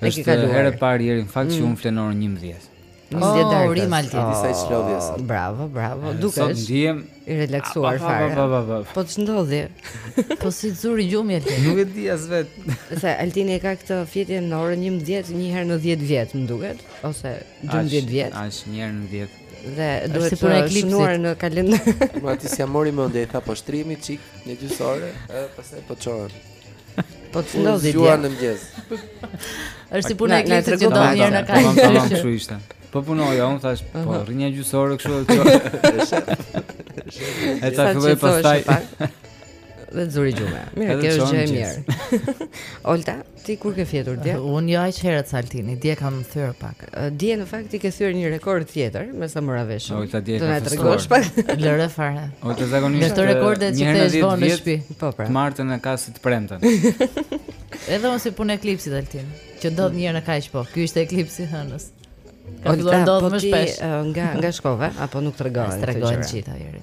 Është herë e parë Jeri në fakt që mm. unë fle në orën 11. Në 11 të darkës. Urime Altin. Oh, Dita e çlodhjes. Oh, bravo, bravo. Eh, Dukesh. Ndihem. I relaksuar fare. Pa, pa, pa, po ç'ndodhi. po si të zuri gjumi Altin. Nuk e di as vet. Se Altini e ka këtë fjetje në orën 11, një herë në 10 vjet, më duket. Ose 12 vjet. As një herë në 10. Dhe duhet të shënuar në kalendar. Ma ti s'ia mori mendja tha, po shtrihemi çik një gjysmë ore, e pastaj po çohem. Po ç'të ndodhi dje. Në mëngjes. Është si puna e Klesë që do mirë në kaq. Po po kështu ishte. Po punoja, unë thash, po rri një gjysmë ore kështu kështu. E ta filloj pastaj. Dhe të zuri gjumi Mirë, kjo është gjë e mirë Olta, ti kur ke fjetur dje? Unë jo aq herët sa Altini, dje kam thyer pak Dje në fakt ti ke thyer një rekord tjetër, me sa mora vesh. Olta dje ka festuar. Lëre fare. Olta zakonisht. Këto rekorde që ke zgjuar në shtëpi. Po pra. Të martën e ka si të premten. Edhe unë si punë eklipsi te Altini, që ndodh një herë në kaq po. Ky ishte eklipsi i hënës. Ka filluar ndodh po më shpesh. Nga nga shkove apo nuk tregon? Tregon gjithë Jeri.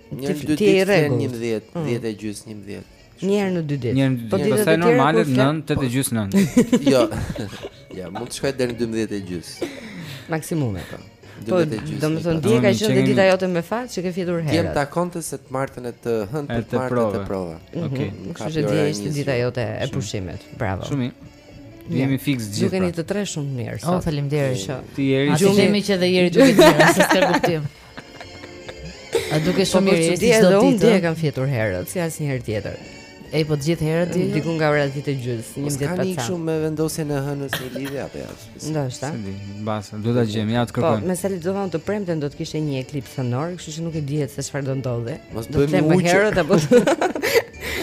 Një herë në dy ditë fle në 11, 10 e gjys 11. Një herë në dy ditë. Një herë në dy po ditë. Pastaj normale 9, 8 e gjys 9. Jo. Ja, mund të shkoj deri në 12 e gjys. Maksimum e kam. Po, domethënë, dje ka qenë dhe dita jote me fat që ke fjetur herët. Dje më takonte se të martën e të hënë të të martën kemi prova. Mhm. Ok. Kështu që dje ishte dita jote e pushimit. Bravo. Shumë i. Jemi fiks gjithë. Dukeni pra. të tre shumë mirë. Oh, faleminderit që. Ti Jeri. Atë jemi që dhe Jeri duket të mirë, se të kuptim. A duket po, shumë po, mirë, si çdo ditë. Unë kam fjetur herët, si asnjëherë tjetër. Ej, po gjithë herët ti. Diku nga ora 10 e gjys, 11 paca. Kanë shumë me vendosjen e hënës në lidhje apo jo. Ndoshta. S'e di, mbase, duhet ta gjejmë, ja ta po, kërkojmë. Po, me sa lexova unë të premten do të kishte një eklips hënor, kështu që nuk i dihet se çfarë do ndodhë. Do të flemë më herët apo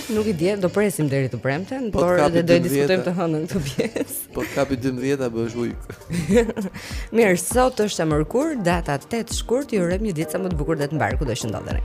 Nuk i dihet, do presim deri të premten, po por edhe do ta diskutojmë të hënën këtë pjesë. Po të kapi 12-a bëhesh ujk. Mirë, sot është e mërkur, data 8 shkurt, ju urojmë një ditë sa më të bukur dhe të mbarë kudo që ndodheni.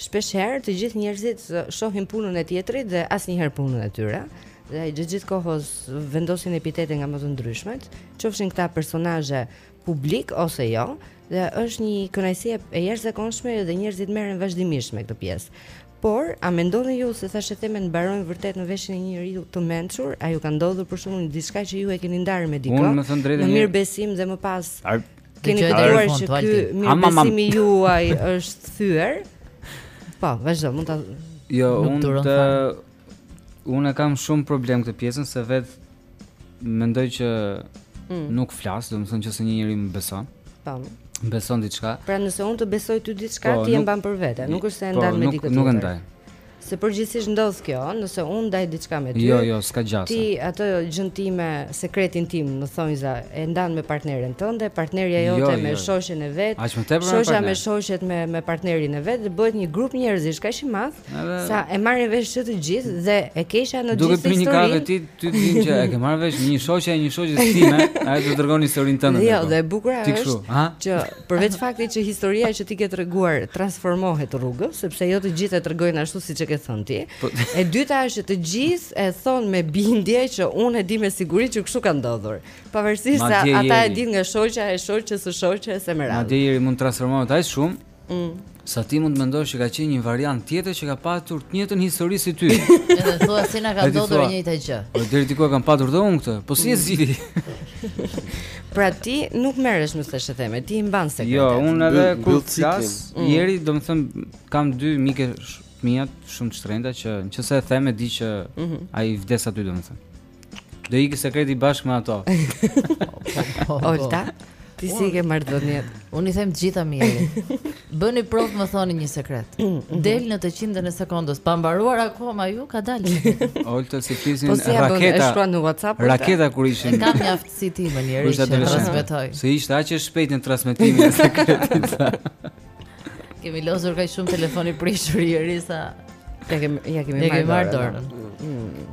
Shpeshherë të gjithë njerëzit shohin punën e tjetrit dhe asnjëherë punën e tyre. Dhe gjatë gjithë kohës vendosin epitete nga më të ndryshmet, qofshin këta personazhe publikë ose jo, dhe është një kënaqësi e jashtëzakonshme dhe njerëzit merren vazhdimisht me këtë pjesë. Por, a mendoni ju se thashethemet mbarojnë vërtet në veshin e një njeriu të mençur? A ju ka ndodhur për shembull diçka që ju e keni ndarë me dikë? Domethënë drejt. Në mirëbesim dhe më pas. Ar... Keni dëgjuar që ky mirëbesim i juaj është thyer? Po, vazhdo, mund ta Jo, unë unë e kam shumë problem këtë pjesën se vetë mendoj që mm. nuk flas, domethënë nëse një njeri më beson. Tam. Po. Beson diçka. Pra nëse unë të besoj ty diçka, po, ti e mban për vete, nuk është se e po, ndan me dikë tjetër. Po, nuk nuk e ndaj. Se përgjithësisht ndodh kjo, ëh, nëse unë ndaj diçka me ty. Jo, jo, s'ka gjasa. Ti atë gjën time, sekretin tim, më thonjza, e ndan me partneren tënde, partnerja jo, jote jo, me jo. shoqen e vet. Aq më tepër me partnerin. me shoqet me me partnerin e vet dhe bëhet një grup njerëzish kaq i madh, Edhe... sa e marrin vesh të gjithë dhe e keqja në gjithë historinë. Duke pirë kafe ti, ti e di që e ke marrë vesh një shoqe e një shoqes time, ajo të tregon historinë tënde. Jo, dhe e bukura është që Përveç faktit që historia që ti ke treguar transformohet rrugës, sepse jo të gjithë e tregojnë ashtu siç e ke thënë ti. Po. E dyta është që të gjithë e thonë me bindje që unë e di me siguri që kështu ka ndodhur. Pavarësisht se ata e dinë nga shoqja e shoqes së shoqes e me radhë. Madje Ieri mund të transformohet aq shumë mm. Sa ti mund të mendosh që ka qenë një variant tjetër që ka patur të njëjtën histori si ty. Edhe thua se na ka ndodhur e njëjta gjë. Po deri diku e kam patur dhe unë këtë. Po si e mm. zgjidh? pra ti nuk merresh me thashetheme, ti i mban sekretet. Jo, unë edhe kur flas, mm. ieri domethënë kam dy mike të mia shumë të shtrenjta që nëse e them e di që mhm. ai vdes aty domethënë. Do ikë sekreti bashkë me ato. Olta, ti si i ke marrëdhëniet? Unë i them të gjitha mirë. Bëni provë më thoni një sekret. Del në të qindën e sekondës, pa mbaruar akoma ju ka dalë. Olta si fizin po si raketa. Po shkruan në WhatsApp. Po raketa kur ishin. Kam një aftësi ti më njëri që transmetoj. Se ishte aq e shpejtë në transmetimin e sekretit. Kemi luajtur kaq shumë telefon i prishur ieri sa ja kemi ja kemi marrë dorën. Mm.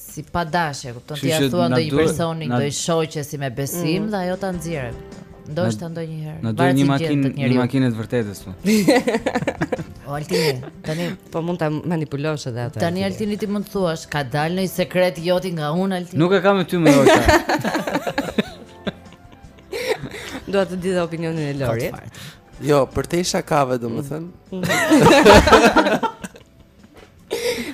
Si pa dashje, e kupton? Ti ia thua ndonjë personi, ndonjë shoqe si me besim mm. dhe ajo ta nxjerr. Ndoshta ndonjëherë. Na duhet një makinë, një makinë e së vërtetës po. O Altini, tani po mund ta manipulosh edhe atë. Tani Altini ti mund të thuash, ka dalë një sekret joti nga unë Altini. Nuk e kam me ty më Lorca. Dua të di dhe opinionin e Lorit. Jo, përtej shakave, domethënë.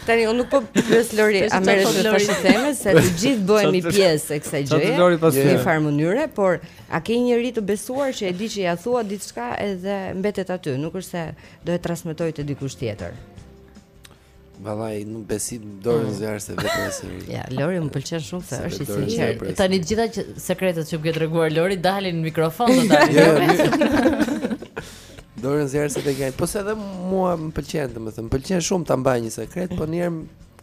Tani unë nuk po pyes Lori, a merresh me thashetheme se të gjithë bëhemi pjesë e kësaj gjëje. Çfarë Lori në një farë mënyre, por a ke një njeri të besuar që e di që ia thua diçka edhe mbetet aty, nuk është se do e transmetojë te dikush tjetër. Vallahi, nuk e vë dot dorën në zjarr se vetë e seri. Ja, Lori më pëlqen shumë se është i sinqertë. Tani të gjitha sekretet që më ke treguar Lori dalin në mikrofon do ta. Dorën në zjarr se të gjen. Po se edhe mua më pëlqen, domethënë, më pëlqen shumë ta mbaj një sekret, po një herë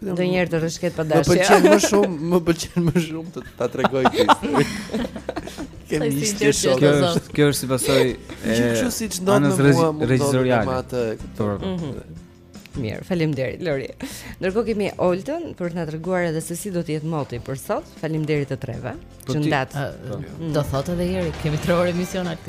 ndonjëherë të rrëshket pa dashje. Më pëlqen më shumë, më pëlqen më shumë të ta tregoj këtë. Kem ishte shumë. Kjo është, kjo është si pasojë e. Ju çu siç ndodh me mua, më ndodh me atë. Mirë, faleminderit Lori. Ndërkohë kemi Oltën për na treguar edhe se si do të jetë moti për sot. Faleminderit të treve. Po që ndat. Mm. Do thotë edhe Jeri, kemi 3 orë emision akt.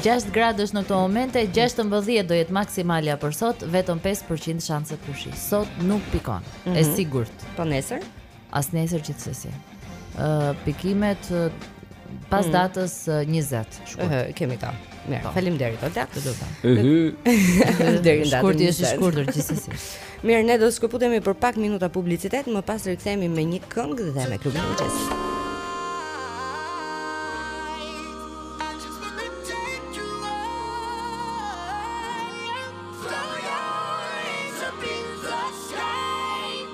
6 gradësh në këto momente, 16 do jetë maksimalja për sot, vetëm 5% shanset për shi. Sot nuk pikon. Mm -hmm. E mhm. sigurt. Po nesër? As nesër gjithsesi. Ë uh, pikimet uh, pas mm. datës uh, 20 shkurt. Uh, kemi ka. Mirë, po. faleminderit Olta. Të lutem. Ëh. Deri në datën. është i shkurtër gjithsesi. Mirë, ne do të shkëputemi për pak minuta publicitet, më pas rikthehemi me një këngë dhe me klubin e mëngjesit.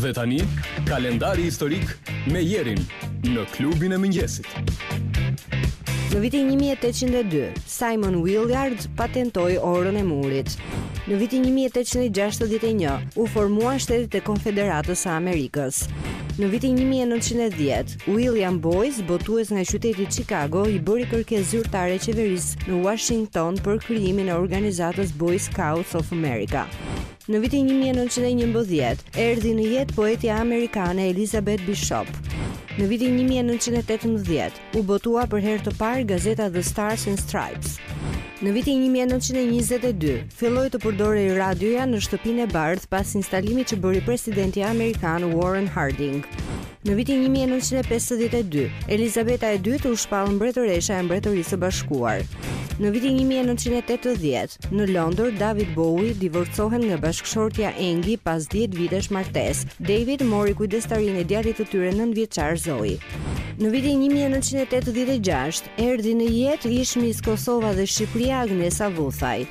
Dhe tani, kalendari historik me Jerin në klubin e mëngjesit. Në vitin 1802, Simon Willard patentoi orën e murit. Në vitin 1861, u formuan shtetet e Konfederatës së Amerikës. Në vitin 1910, William Boyce, botues nga qyteti Chicago, i bëri kërkesë zyrtare qeverisë në Washington për krijimin e organizatës Boy Scouts of America. Në vitin 1911, erdhi në jetë poetja amerikane Elizabeth Bishop. Në vitin 1918, u botua për herë të parë gazeta The Stars and Stripes. Në vitin 1922, filloi të përdorej radioja në Shtëpinë e Bardhë pas instalimit që bëri presidenti amerikan Warren Harding. Në vitin një mijë e nëntëqind e pesëdhjetë e dy, Elizabeta e Dytë u shpall mbretëresha e Mbretërisë së Bashkuar. Në vitin një mijë e nëntëqind e tetëdhjetë, në Londër, David Bowie divorcohet nga bashkëshortja Angie pas dhjetë vitesh martesë. David mori kujdestarinë e djalit të tyre nëntëvjeçar Zowie. Në vitin një mijë e nëntëqind e tetëdhjetë e gjashtë, erdhi në jetë ish-miss Kosova dhe Shqipëria Agnesa Vuthaj.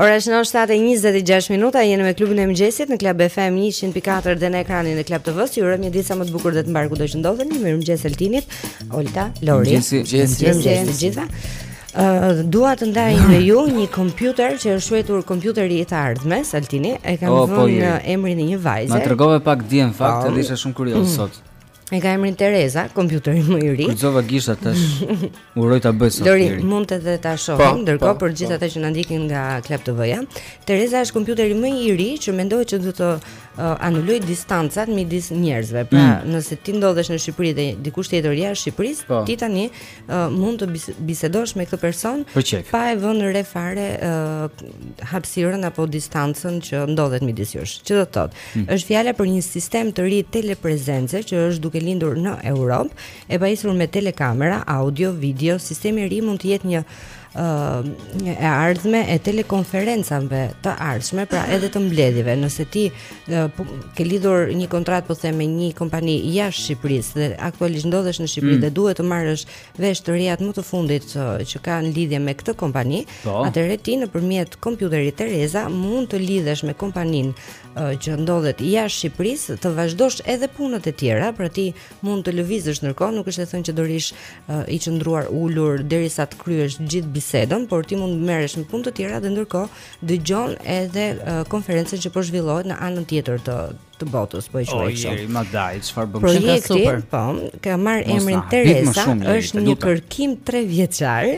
Ora është 7:26 minuta, jemi me klubin e mëngjesit në Club FM 104 dhe në ekranin e Club TV-s. Ju urojmë një ditë sa më të bukur dhe të mbarë kudo që ndodheni. Mirëmëngjes Altinit, Olta, Lori. Mirëmëngjes, mirëmëngjes të gjitha. Ë uh, dua të ndaj me ju një kompjuter që është quajtur kompjuteri i të ardhmes, Altini, e ka oh, vënë po, emrin e një vajze. Ma tregove pak dje në fakt, oh. isha shumë kurioz mm. sot. E ka emrin Tereza, kompjuteri më i ri. Kryqëzova gishtat. Uroj ta bëj sot. Lori, mund të dhe ta shohim po, ndërkohë po, për gjithë po. ata që na ndjekin nga Club TV-ja. Tereza është kompjuteri më i ri që mendohet që do të uh, anulojë distancat midis njerëzve. Pra, mm. nëse ti ndodhesh në Shqipëri dhe dikush tjetër jashtë Shqipërisë, po. ti tani uh, mund të bisedosh me këtë person pa e vënë re fare uh, hapësirën apo distancën që ndodhet midis jush. Ç'do të thotë? hmm. është fjala për një sistem të ri teleprezence që është duke lindur në Europë, e pajisur me telekamera, audio, video, sistemi i ri mund të jetë një e ardhme e telekonferencave të ardhshme, pra edhe të mbledhjeve. Nëse ti po, ke lidhur një kontratë po them me një kompani jashtë Shqipërisë dhe aktualisht ndodhesh në Shqipëri mm. dhe duhet të marrësh vesh të rejat më të fundit që, që kanë lidhje me këtë kompani, po. atëherë ti nëpërmjet kompjuterit Tereza mund të lidhesh me kompaninë që ndodhet jashtë Shqipërisë, të vazhdosh edhe punët e tjera, pra ti mund të lëvizësh ndërkohë, nuk është e thënë që do rrish uh, i qëndruar ulur derisa të kryesh gjithë bisedën, por ti mund të merresh me punë të tjera dhe ndërkohë dëgjon edhe uh, konferencën që po zhvillohet në anën tjetër të të botës, po e quaj kështu. Ojeri Madaj, çfarë bën? Projekti, po, ka marrë emrin Tereza, është një kërkim 3 vjeçar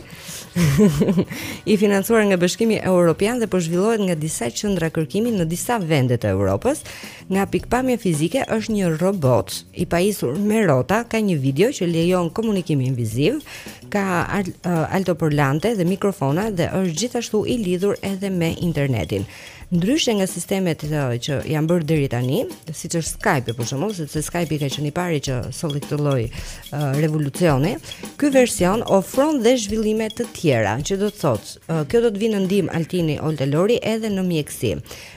i financuar nga Bashkimi Evropian dhe po zhvillohet nga disa qendra kërkimi në disa vende të Evropës. Nga pikëpamja fizike është një robot i pajisur me rota, ka një video që lejon komunikimin viziv, ka al, uh, altoparlante dhe mikrofona dhe është gjithashtu i lidhur edhe me internetin. Ndryshe nga sistemet uh, që janë bërë deri tani, siç është Skype për shembull, sepse Skype ka qenë i pari që solli këtë lloj uh, revolucioni, ky version ofron dhe zhvillime të tjera, që do të thotë, uh, kjo do të vijë në ndihmë Altini Oltalori edhe në mjekësi.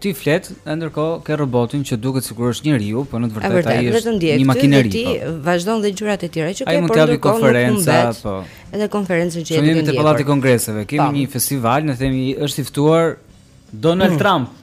Ti flet, e ndërkohë ke robotin që duket sikur është njeriu, por në të vërtetë ai është një makineri. Ti po. vazhdon dhe gjërat e tjera që ke për konferenca, po. Edhe konferencën që e ke ndjekur. Jemi te Pallati i Kongreseve. Kemi po. një festival, ne themi është i ftuar Donald hmm. Trump.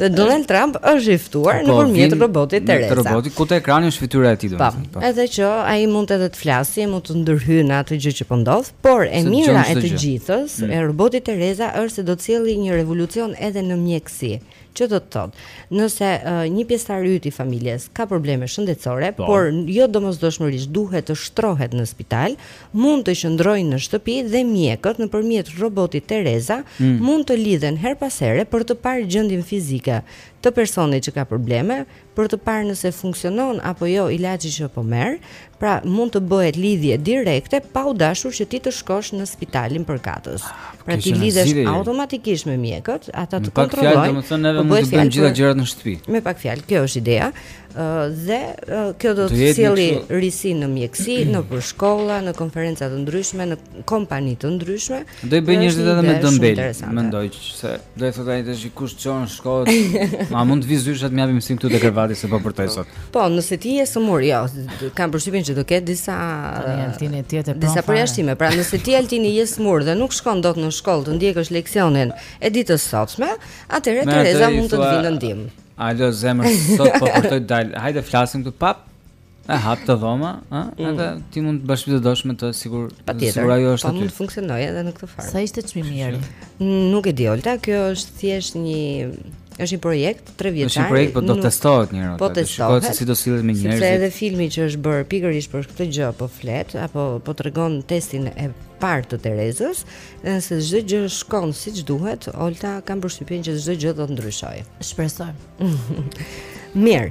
Dhe Donald Trump është i ftuar po, nëpërmjet robotit Tereza. Po, roboti ku te ekrani është fytyra e tij domethënë. Po. Edhe që ai mund edhe të flasë, mund të ndërhyjë në atë gjë që po ndodh. Por e mira e të gjithës, mm. e robotit Tereza është se do të sjellë një revolucion edhe në mjekësi. Që do të thotë, nëse uh, një pjesëtar yt i familjes ka probleme shëndetësore, po. por jo domosdoshmërisht duhet të shtrohet në spital, mund të qëndrojë në shtëpi dhe mjekët nëpërmjet robotit Tereza mm. mund të lidhen herë pas here për të parë gjendjen fizike të personit që ka probleme, për të parë nëse funksionon apo jo ilaçi që po merr, pra mund të bëhet lidhje direkte pa u dashur që ti të shkosh në spitalin përkatës. Ah, po pra ti lidhesh automatikisht me mjekët, ata të kontrollojnë. Me pak fjalë, po bëhet fjalë gjitha gjërat në shtëpi. Me pak fjalë, kjo është ideja. Ë dhe kjo do të sjellë risi në mjekësi, nëpër shkolla, në konferenca të ndryshme, në kompani të ndryshme. Do i bëjë njerëzit edhe më dembel. Mendoj se do i thotë ai tash kush shkon në shkollë. A mund të vi zysha t'më japi msim këtu te krevati se po përtoj sot. Po, nëse ti je sëmurë, jo, kam përshtypjen që do ketë disa, Altin, e tjetër. Disa përjashtime, pra nëse ti Altini je sëmurë dhe nuk shkon dot në shkollë të ndjekësh leksionin e ditës së sotme, atëherë Tereza mund të të vijë në ndihmë. Alo zemër, sot po përtoj të dal. Hajde flasim këtu pap. E hap te dhoma, ë? Mm. Edhe ti mund të bësh të dosh me të sigur. Sigur ajo është aty. Po mund të funksionojë edhe në këtë far. Sa ishte çmimi, Jeri? Nuk e di Olta, kjo është thjesht një është një projekt 3 vjeçar. Është një projekt, po do të testohet një herë. Do të shikohet se si do sillet me njerëzit. Sepse edhe filmi që është bërë pikërisht për këtë gjë po flet apo po tregon testin e parë të Terezës, dhe nëse çdo gjë shkon siç duhet, Olta kam përshtypjen që çdo gjë do të ndryshojë. Shpresoj. Mirë.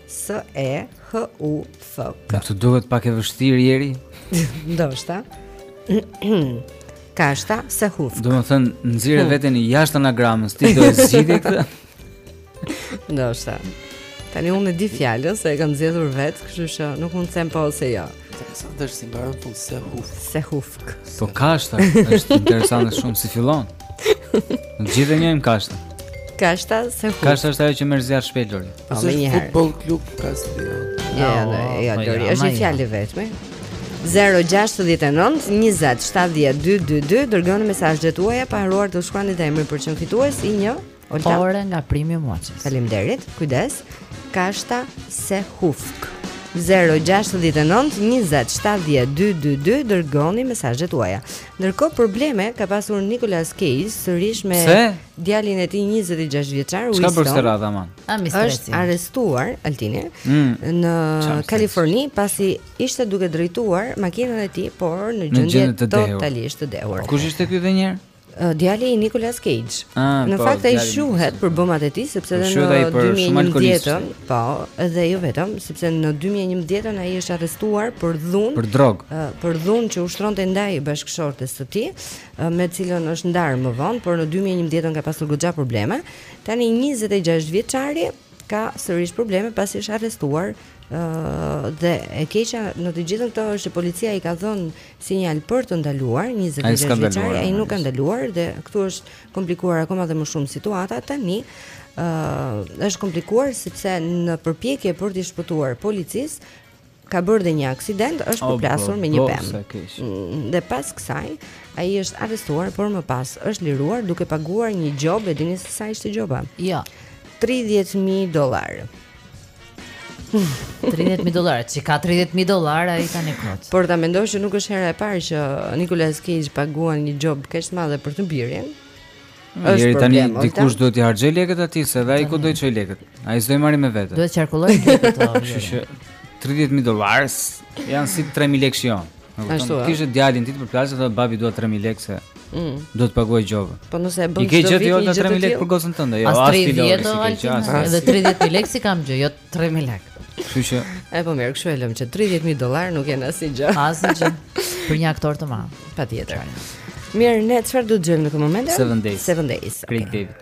S E H U F K. Nuk të duket pak e vështirë Jeri? Ndoshta. Kashta se hufk. Domethënë nxirre hmm. veten jashtë anagramës, ti do e zgjidhje këtë? Ndoshta. Tani unë e di fjalën se e kam zgjedhur vetë, kështu që nuk mund të them po ose jo. Interesant është si mbaron fund se hufk. Se hufk. Po kashta është interesante shumë si fillon. Gjithë e njohim kashta. Kashta se hufk. Kashta është ajo që merr zjarr shpejt Lori. Po me një herë. Futboll klub Kasti. Jo, jo, jo, Lori, është një fjalë vetëm. 069-20-70-222 Dërgoni mesazhet tuaja pa harruar të shkruani dhe emrin për të qenë fitues i një Olta. Ore nga Premium Watches. Faleminderit. Kujdes. Kashta se hufk. 069-20-70-222 Dërgoni mesazhet tuaja. Ndërkohë probleme ka pasur Nicolas Cage Sërish me Se? djalin e tij 26 vjeçar. Ç'ka bërë kësaj radhe, aman? A, është arrestuar Altini mm. Në Kaliforni pasi ishte duke drejtuar makinën e tij, por në gjendje totalisht të dehur. Kush ishte ky edhe njëherë? Djali i Nicolas Cage. Ah, në po, fakt ai shquhet për bëmat e tij sepse po, në 2011-ën, po, edhe jo vetëm, sepse në 2011-ën ai është arrestuar për dhunë, për drogë, për dhunë që ushtronte ndaj bashkëshortes së tij, me të cilën është ndarë më vonë, por në 2011-ën ka pasur goxha probleme. Tani 26 vjeçari ka sërish probleme pasi është arrestuar dhe e keqja në të gjitha këto është që policia i ka dhënë sinjal për të ndaluar, 26 vjeçari ai nuk ka ndaluar dhe këtu është komplikuar akoma dhe më shumë situata tani. ë uh, është komplikuar sepse në përpjekje për t'i shpëtuar policisë ka bërë dhe një aksident, është oh, përplasur me një pemë. Mm, dhe pas kësaj, ai është arrestuar, por më pas është liruar duke paguar një gjobë, e dini se sa ishte gjoba? Jo. Ja. 30000 dollarë. 30000 dollarë, ç'i ka 30000 dollarë ai tani kot. Por ta mendosh që nuk është hera e parë që Nicolas Cage paguan një gjobë kaq të madhe për të birin. Mm. Është problem. Tani Olta, dikush duhet t'i harxhojë lekët atij se ai ku do t'i çojë lekët. Ai s'do i marrë me vete. Duhet të qarkullojë këto. Kështu që 30000 dollarë janë si 3000 lekë shion. Ashtu ë. Kishte djalin ti të të plasë thotë babi dua 3000 lekë se mm. do të paguaj gjobën. Po nëse e bën çdo vit. I ke gjetur edhe 3000 lekë për gocën tënde, jo, as 30 lekë. Edhe 30000 lekë s'i kam gjë, jo 3000 lekë. Kështu që e po mirë, kështu e lëmë që 30000 dollarë nuk janë asnjë gjë. Asnjë gjë. Për një aktor të madh. Patjetër. Mirë, ne çfarë do të dëgjojmë në këtë moment? Seven Days. Seven Days. Craig David.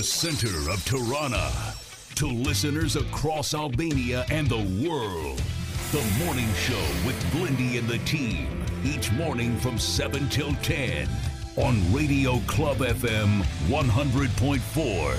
the center of Tirana to listeners across Albania and the world. The morning show with Blindy and the team each morning from 7 till 10 on Radio Club FM 100.4.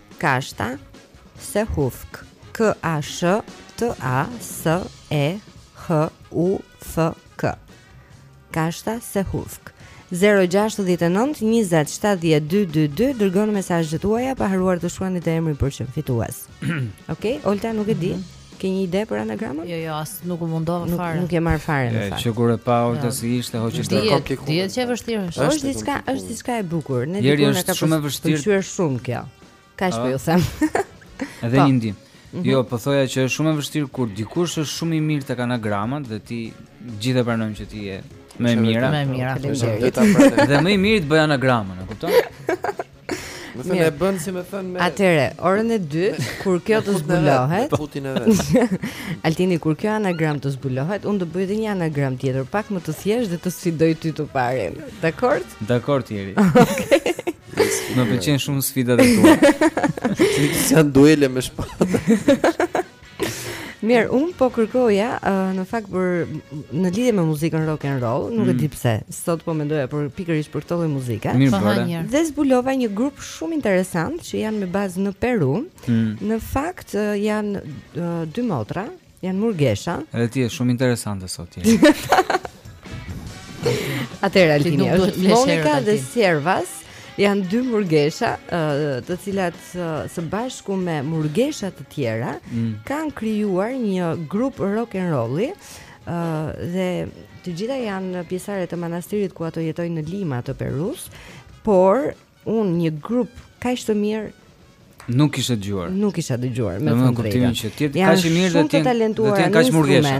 Kashta se hufk. K A S H T A S E H U F K. Kashta se hufk. 069 20 70 222 dërgoni mesazhet tuaja pa harruar të shkruani dhe emrin për çmim fitues. Okej, okay? Olta nuk e di. Mm -hmm. Ke një ide për anagramën? Jo, jo, as nuk u mundova fare. Nuk e marr fare në fakt. Që kur e pa Olta si ishte, hoqi të komplikuar. Dihet që e vështirë është. Është diçka, është diçka e bukur. Ne dikur na ka shumë e vështirë. Pëlqyer shumë kjo. Kaq po ju them. Edhe po. një ndihmë. Mhm. Jo, po thoja që është shumë e vështirë kur dikush është shumë i mirë tek anagramat dhe të gjithë e pranojmë që ti je më e mira. Më e mira. Dhe më i mirë të bëjë anagramën, e kupton? Me thënë e bën si me thënë me Atëherë, orën e dytë kur kjo të zbulohet. Kutin e vet. Altini kur kjo anagram të zbulohet, unë do bëj edhe një anagram tjetër, pak më të thjeshtë dhe do sfidoj ty të parin. Dakord? Dakord Jeri. Okej. Më pëlqen shumë sfidat e tua. Si janë duele me shpatë. Mirë, unë po kërkoja uh, në fakt për në lidhje me muzikën rock and roll, nuk mm. e di mm. pse. Sot po mendoja për pikërisht për këtë lloj muzike. Po Dhe zbulova një grup shumë interesant që janë me bazë në Peru. Mm. Në fakt uh, janë uh, dy motra, janë murgesha. Edhe ti je shumë interesante sot ti. Atëherë Altini, Monika dhe Siervas. Janë dy murgesha, të cilat së bashku me murgesha të tjera mm. kanë krijuar një grup rock and rolli, ë dhe të gjitha janë pjesëtare të manastirit ku ato jetojnë në Lima të Perus, por unë një grup kaq të mirë Nuk kisha dëgjuar. Nuk kisha dëgjuar me fund. Në kuptimin që ti ka shumë mirë dhe ti do të kaq murgesha.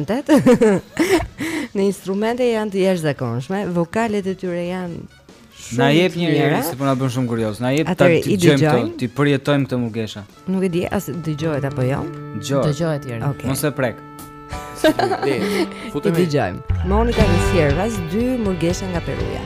Në instrumente janë të jashtëzakonshme, vokalet e tyre janë Shumë na jep një herë se po na bën shumë kurioz. Na jep ta dëgjojmë këtë, t'i përjetojmë këto murgesha. Nuk e di a dëgjohet apo jo. Dëgjohet. Dëgjohet Jeri. Okay. Mos e prek. Futemi. I dëgjojmë. Monika dhe Siervas, dy murgesha nga Peruja.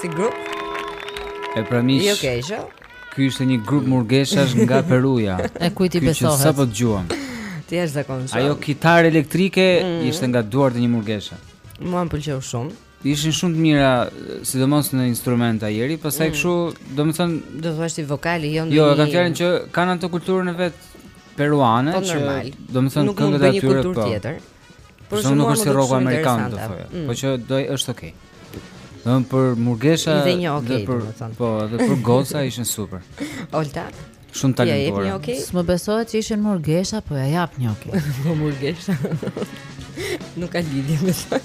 Si grup? E pra miq. Jo okay. Ky ishte një grup murgeshash nga Peruja. E kujt i besohet? Sapo dëgjuam. Ti je zakonshëm. Ajo kitarë elektrike mm. ishte nga duart e një murgeshe. Mua më pëlqeu shumë. Ishin shumë të mira, sidomos në instrumenta, jeri, pastaj mm. kështu, domethënë, do të thosha vokali jo ndonjë. Jo, kanë fjalën që kanë ato kulturën e vet peruane, po, që domethënë këngët e tyre po. Nuk mund të bëj një kulturë po. tjetër. Por s'e nuk është si rroku amerikan do thoja. Mm. Po që do është okay. Do për murgesha dhe një okay, për po, edhe për goca ishin super. Olta. Shumë të talentuara. Ja, okay. S'më besohet që ishin murgesha, po ja jap një okay. Po murgesha. nuk ka lidhje me sa.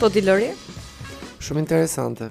po ti Lori? Shumë interesante.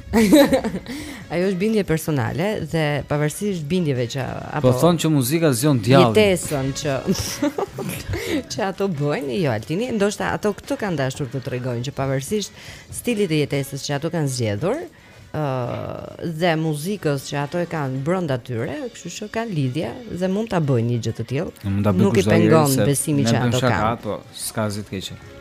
Ajo është bindje personale dhe pavarësisht bindjeve që apo Po thonë që muzika zgjon djallin. Jetesën që që ato bëjnë, jo Altini, ndoshta ato këtë kanë dashur të tregojnë që pavarësisht stilit të jetesës që ato kanë zgjedhur, ë uh, dhe muzikës që ato e kanë brenda tyre, kështu që kanë lidhje dhe mund ta bëjnë një gjë të tillë. Nuk i pengon besimi që ato kanë. Po, s'ka asgjë të keqe.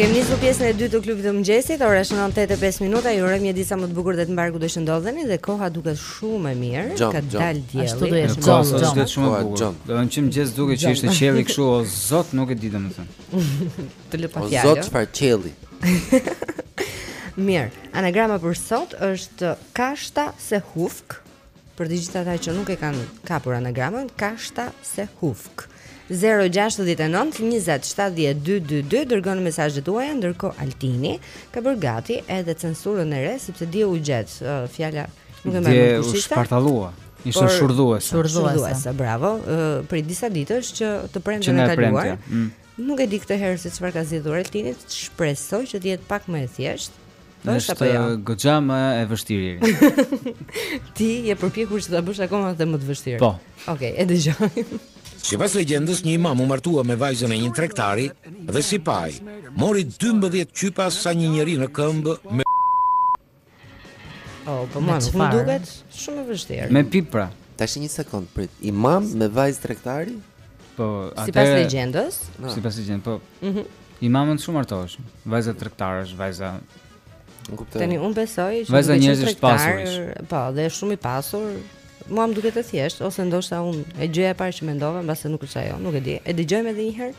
Kemi nisur pjesën e dytë të klubit të mëngjesit, ora është 9:05 minuta. Ju urojmë një ditë sa më të bukur dhe të mbarë kudo të ndodheni dhe koha duket shumë e mirë. Gjom, ka dalë dielli. Ashtu do jesh gjom. Koha është shumë e bukur. Do të qim gjithë duke që ishte qielli kështu o zot, nuk e di domethënë. Të lë pa fjalë. O zot çfarë qielli. Mirë, anagrama për sot është Kashta se hufk Për të gjithë ata që nuk e kanë kapur anagramën, kashta se hufk. 069 20 70 222 dërgoni mesazhet tuaja ndërkohë Altini ka bërë gati edhe censurën e re sepse dje u gjet uh, fjala nuk e mbaj mend kush ishte. U spartallua. Ishte shurdhuese. Shurdhuese, bravo. Uh, prej disa ditësh që të premten e kaluar. Mm. Nuk e di këtë herë se çfarë ka zgjedhur Altini, shpresoj që të jetë pak më e thjeshtë. Është apo jo? Goxha më e vështirë. Ti je përpjekur që ta bësh akoma edhe më të vështirë. Po. Okej, okay, e dëgjojmë. Sipas legjendës, një imam u martua me vajzën e një tregtari dhe si pajë mori 12 qypa sa një njeri në këmbë me Oh, po më duket shumë e vështirë. Me pip pra. Tash një sekond, prit. Imam me vajzë tregtari? Po, atë. Sipas legjendës? Po. Sipas legjendës, po. Mhm. Mm Imamët s'u martokan. Vajza tregtarësh, vajza Tani unë besoj që vajza njerëzish të pasur. Po, dhe është shumë i pasur. Mua më duket e thjeshtë ose ndoshta unë gjëja e parë që mendova, mbase nuk është ajo, nuk e di. E dëgjojmë edhe një herë.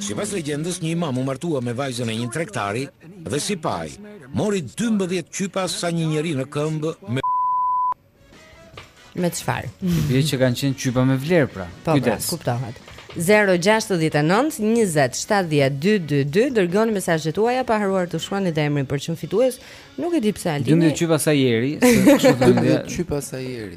Sipas legjendës, një imam u martua me vajzën e një tregtari dhe si pajë mori 12 qypa sa një njeri në këmbë me me çfarë? Dhe që kanë qenë qypa me vlerë pra. Po, pra, Kujdes. kuptohet. 069 20 70 222 dërgoni mesazhet tuaja pa harruar të shkruani dhe emrin për çmim fitues. Nuk e di pse Altini. 12 qypa sa njeri, 12 qypa sa njeri.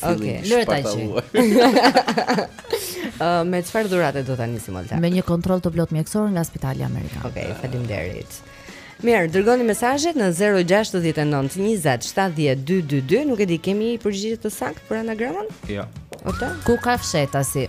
Okej, okay, lëre ta gjej. Ëh, me çfarë dhurate do ta nisim Olta? Me një kontroll të plot mjekësor nga Spitali Amerikan. Okej, okay, faleminderit. Mirë, dërgoni mesazhet në 069 20 70 222, nuk e di kemi përgjigje të saktë për anagramën? Jo. Ja. Olta, ku ka fshetasi?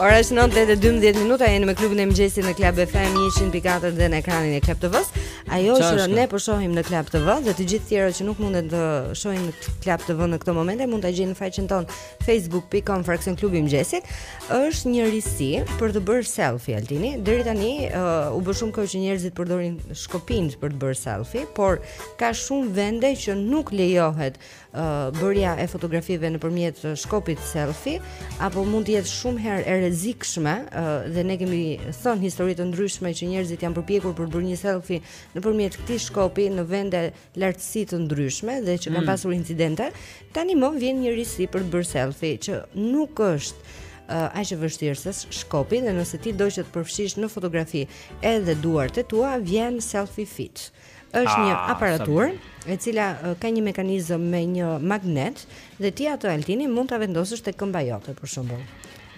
Ora është 9:12 minuta jeni me klubin e mëngjesit në Club FM 104 dhe në ekranin e Club TV-s. Ajo që ne po shohim në Club TV dhe të gjithë tjerët që nuk mundet të shohin në Club TV në këto momente mund ta gjejnë në faqen tonë facebook.com fraksion klubi i mëngjesit është një risi për të bërë selfie Altini. Deri tani uh, u bë shumë kohë që njerëzit përdorin shkopin për të bërë selfie, por ka shumë vende që nuk lejohet uh, bërja e fotografive nëpërmjet shkopit selfie, apo mund të jetë shumë herë e rrezikshme uh, dhe ne kemi thënë histori të ndryshme që njerëzit janë përpjekur për të bërë një selfie nëpërmjet këtij shkopi në vende lartësi të ndryshme dhe që kanë mm. pasur incidente, tanimë vjen një risi për të bërë selfie që nuk është uh, aq e vështirë sa shkopi dhe nëse ti do që të përfshish në fotografi edhe duart e tua, vjen selfie feet. Është një ah, aparaturë e cila uh, ka një mekanizëm me një magnet dhe ti atë Altini mund ta vendosësh te këmba jote për shembull.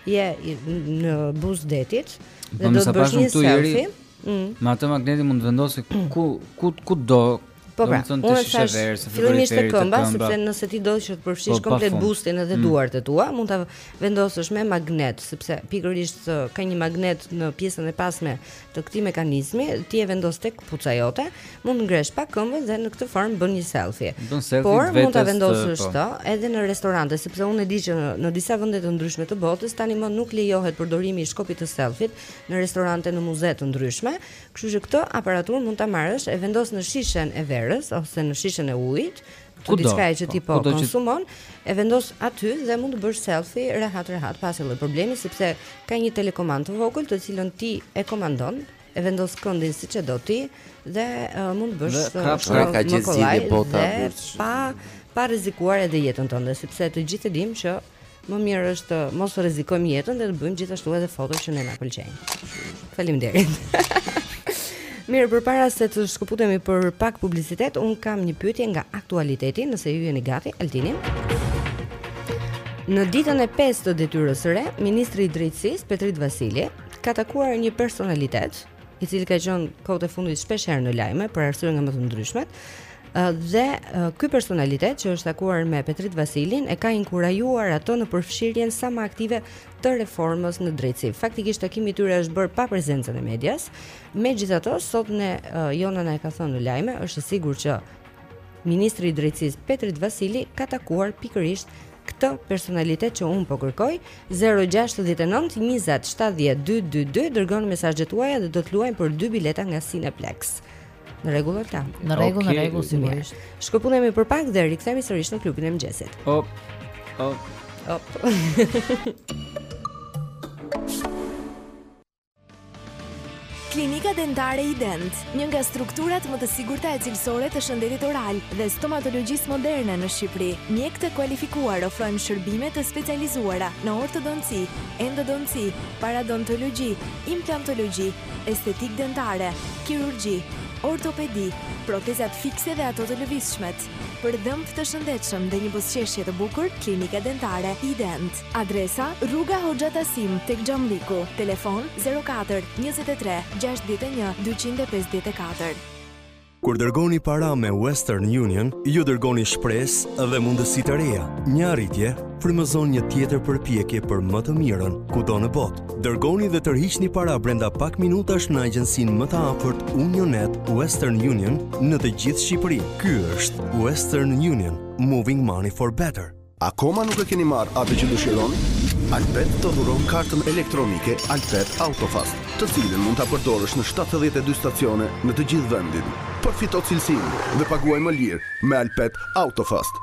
Je në buzë detit dhe po, do të bësh një selfie. Mm. Me atë magneti mund ta vendosësh ku ku kudo. Po pra, unë te shishe vere, se fillimisht te këmba, sepse nëse ti do që të përfshish po, komplet bustin edhe mm. duart e tua, mund ta vendosësh me magnet, sepse pikërisht ka një magnet në pjesën e pasme të këtij mekanizmi, ti e vendos te këpuca jote, mund të ngresh pak këmbën dhe në këtë formë bën një selfie. Bën selfie Por vetës, mund ta vendosësh po. të, edhe në restorante, sepse unë e di që në, në disa vende të ndryshme të botës tanimë nuk lejohet përdorimi i shkopit të selfit, në restorante, në muze të ndryshme. Kështu që këtë aparaturë mund ta marrësh e vendos në shishen e verës ose në shishen e ujit, te diçka që ti po, po konsumon, e vendos aty dhe mund të bësh selfie rehat rehat pa asnjë problem sepse ka një telekomandë të vogël të cilën ti e komandon e vendos këndin siç e do ti dhe uh, mund të bësh shkruan ka gjithë zgjidhje bota pa pa rrezikuar edhe jetën tënde sepse të gjithë e dimë që Më mirë është të mos rrezikojmë jetën dhe të bëjmë gjithashtu edhe foto që ne na pëlqejnë. Faleminderit. Mirë, përpara se të shkëputemi për pak publicitet, un kam një pyetje nga aktualiteti, nëse ju jeni gati, Altini. Në ditën e 5 të detyrës së re, ministri i Drejtësisë Petrit Vasili ka takuar një personalitet i cili ka qenë kohët e fundit shpesh herë në lajme për arsye nga më të ndryshmet. Dhe ky personalitet që është takuar me Petrit Vasilin e ka inkurajuar atë në përfshirjen sa më aktive të reformës në drejtësi. Faktikisht takimi i tyre është bërë pa prezencën e medias. Megjithatë, sot Jona na e ka thënë në lajme, është e sigurt që ministri i drejtësisë Petrit Vasili ka takuar pikërisht Këtë personalitet që unë po kërkoj 069 20 70 222 dërgoni mesazhet tuaja dhe do të luajmë për dy bileta nga Cineplex. Në rregull ta. Në rregull, në rregull sigurisht. Shkëputemi për pak dhe rikthehemi sërish në klubin e mëngjesit. Hop. Hop. Hop. Klinika Dentare Ident, një nga strukturat më të sigurta e cilësore të shëndetit oral dhe stomatologjisë moderne në Shqipëri. Mjekë të kualifikuar ofrojnë shërbime të specializuara në ortodonci, endodonci, paradontologji, implantologji, estetikë dentare, kirurgji, ortopedi, protezat fikse dhe ato të lëvizshmet. Për dhëmbë të shëndetshëm dhe një buzëqeshje të bukur, Klinika Dentare Ident. Adresa, Rruga Hoxha Tasim, tek Xhamlliku, telefon, zero katër, njëzet e tre, gjashtëdhjetë e një, dyqind e pesëdhjetë e katër. Kur dërgoni para me Western Union, ju dërgoni shpresë dhe mundësi të reja. Një arritje frymëzon një tjetër përpjekje për më të mirën kudo në botë. Dërgoni dhe tërhiqni para brenda pak minutash në agjencinë më të afërt Unionet Western Union në të gjithë Shqipërinë. Ky është Western Union, Moving Money for Better. Akoma nuk e keni marrë atë që dëshironi? Alpet të dhuron kartën elektronike Alpet Autofast, të cilën mund ta përdorësh në shtatëdhjetë e dy stacione në të gjithë vendin. Përfito cilësinë dhe paguaj më lirë me Alpet Autofast.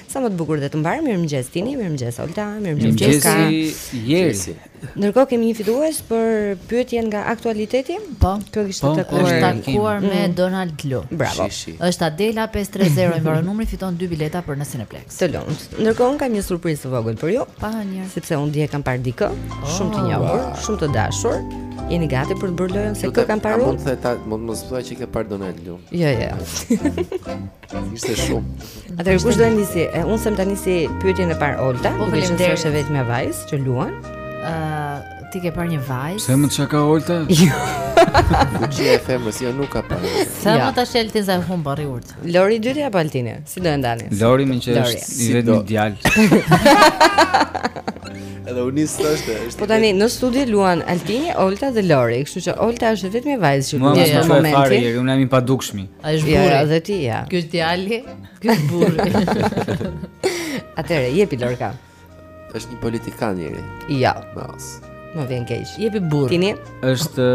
Sa më të bukur dhe të mbarë, mirëmëngjes Tini, mirëmëngjes Olta, mirëmëngjes Xheska Mirëmëngjes Jesi Ndërkohë kemi një fitues për pyetjen nga aktualiteti Po, kë është po, takuar është takuar me mm. Donald Lu Bravo Shishi. është Adela 530 i mbaron numri fiton 2 bileta për në Cineplex Të lumtë Ndërkohë unë kam një surprizë të vogël për ju Pa hë Sepse unë dje kam parë dikë oh, Shumë të njohur, wow. shumë të dashur Jeni gati për të bërë lojën se kë kam parë unë? Mund të mos thua që ke parë Donald Lu. Jo, jo. Ishte shumë. Atëherë kush do të nisi? Unë them ta nisi pyetjen e parë Olta, po duke qenë se është vetëm një vajzë që luan. Ë, ti ke parë një vajzë? Sem çka ka Olta? Jo. Fuqi e femrës, jo nuk ka parë. Sa më tash Eltin sa humb barri urt. Lori i dytë apo Altini? Si do e ndani? Lori meqë është i vetmi djalë. Edhe unë nisë tash të është. Po tani në studio luan Altini, Olta dhe Lori, kështu që Olta është vetëm e vajzë që luan në këtë moment. Unë jam i padukshmi. A është burri? Ja, dhe ti ja. Ky është djali, ky është burri. Atëherë, jepi Lorka. Është një politikan njëri. Jo. Mos. Më vjen keq. Jepi burrë. Kini? Është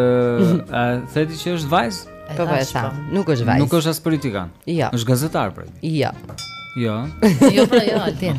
a the ti që është vajzë? Po po e tha. Po. Nuk është vajzë. Nuk është as politikan. Jo. Është gazetar pra. Jo. Jo. Jo pra jo, Altin.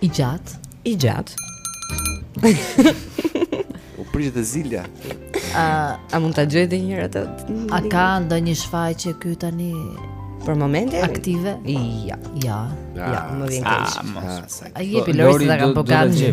I gjatë. I gjatë. U prish dhe zilja. A a mund ta gjej edhe një herë atë? A ka ndonjë shfaqje ky tani për momentin? Aktive? Jo. Jo. Jo, më vjen keq. A jepi Lori se ta ka po gati.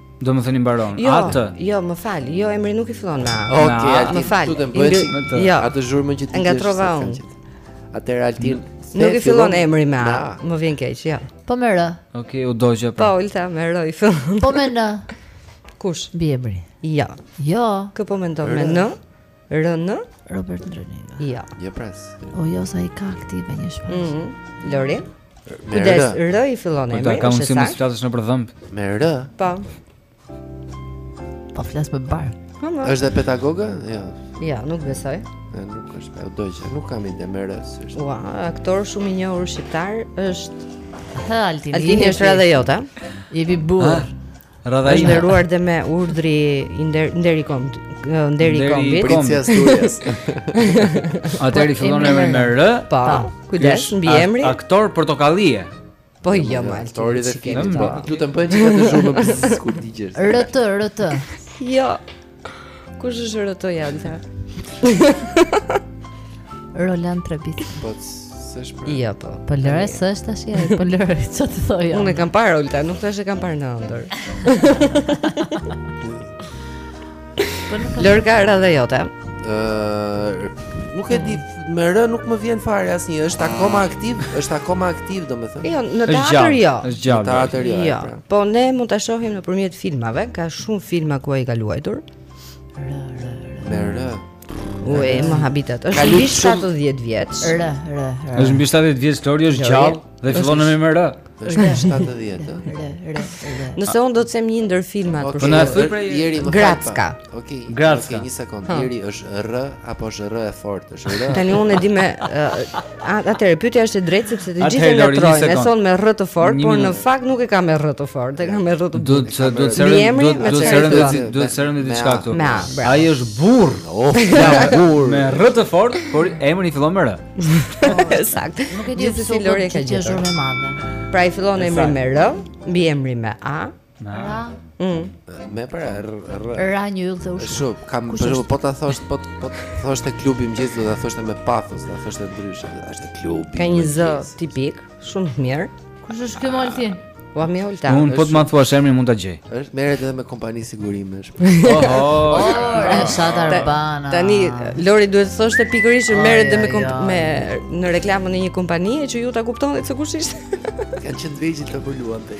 Domethënë i mbaron jo, atë. Jo, më fal. Jo, emri nuk i fillon me A. Okej, okay, më fal. Të lutem bëj me të. Jo. Atë zhurmë më gjithë. Ngatërrova unë. Atëherë Altin. Nuk i fillon emri me A. Më vjen keq, jo. Po me R. Okej, u dogja pra. Po Olta me R i fillon. Po me N. Kush? Mbiemri. Jo. Jo. Kë po mendon me N? R N? Robert Ndrenika. Jo. Jo pres. O jo sa i ka këti me një shpresë. Mm -hmm. Lori? Kujdes, R i fillon emri. A ka mundësi mos flasësh nëpër dhëmbë. Me R. Po. Po flas me bar. Është dhe pedagog? Jo. Ja, jo, nuk besoj. Ne nuk është pa dojë, nuk kam ide me R. Ua, aktor shumë i njohur shqiptar është Altini. Altini është radha jote. Jepi burrë. Radha është nderuar dhe me urdhrin nder, nderi komb, nderi kombit. Princës Dujes. Atëherë po, fillon emri me R. Po, kujdes mbiemrin. Aktor portokallie. Po jo, më aktori dhe kemi. Lutem bëj një çikë atë zhurmën e ziles kur digjesh. RT, RT. Jo. Kush është RT janë ta? Roland Trebicka. Po, s'është për. Jo, po. Po lëre s'është tash ai, po lëre çfarë të thojë. Unë kam parë Olta, nuk thashë kam parë në ëndër. Po nuk Lorka radha jote. Ëh, nuk e di, me R nuk më vjen fare asnjë, është akoma aktiv, është akoma aktiv domethënë. Jo, në teatër jo. Në teatër jo. jo. Pra. Po ne mund ta shohim nëpërmjet filmave, ka shumë filma ku ai ka luajtur. Me R. Ue, më habitat. Është mbi 70 vjeç. R, R, R. Është mbi 70 vjeç, Lori është gjallë dhe fillon emri me R. Është 70. Nëse unë do të them një ndër filmat për shkak të Gracka. Okej, okay, Grazka. Okay, një sekond. Iri është R apo është R e fortë? Është R. Tani unë e di me atëre pyetja është e drejtë sepse të gjithë e ngatërrojnë. E thonë me R të fortë, por në fakt nuk e ka me R të fortë, e ka me R të butë. Do të do të serë do të serë me do të serë me diçka këtu. Ai është burrë. Oh, ja burrë. Me R të fortë, por emri fillon me R. Saktë. Nuk e di se Lori e ka gjetur. Pra i fillon emri me R, mbiemri me A. Ra. Mm. Me për r r. Ra një yll të ushtë. Shumë, kam për shembull po ta thosh po po thosh te klubi i mëngjesit do ta thosh me pathos, ta thosh te ndryshe, është klubi. Ka një zë tipik, shumë i mirë. Kush është ky Maltin? Po më ul ta. Unë po të ma thuash emrin mund ta gjej. Është merret edhe me kompani sigurimesh. Oho. Shatar bana. Tani Lori duhet të thoshte pikërisht që merret edhe me me në reklamën e një kompanie që ju ta kuptonit se kush ishte. Kan qenë të vegjël të përluan te.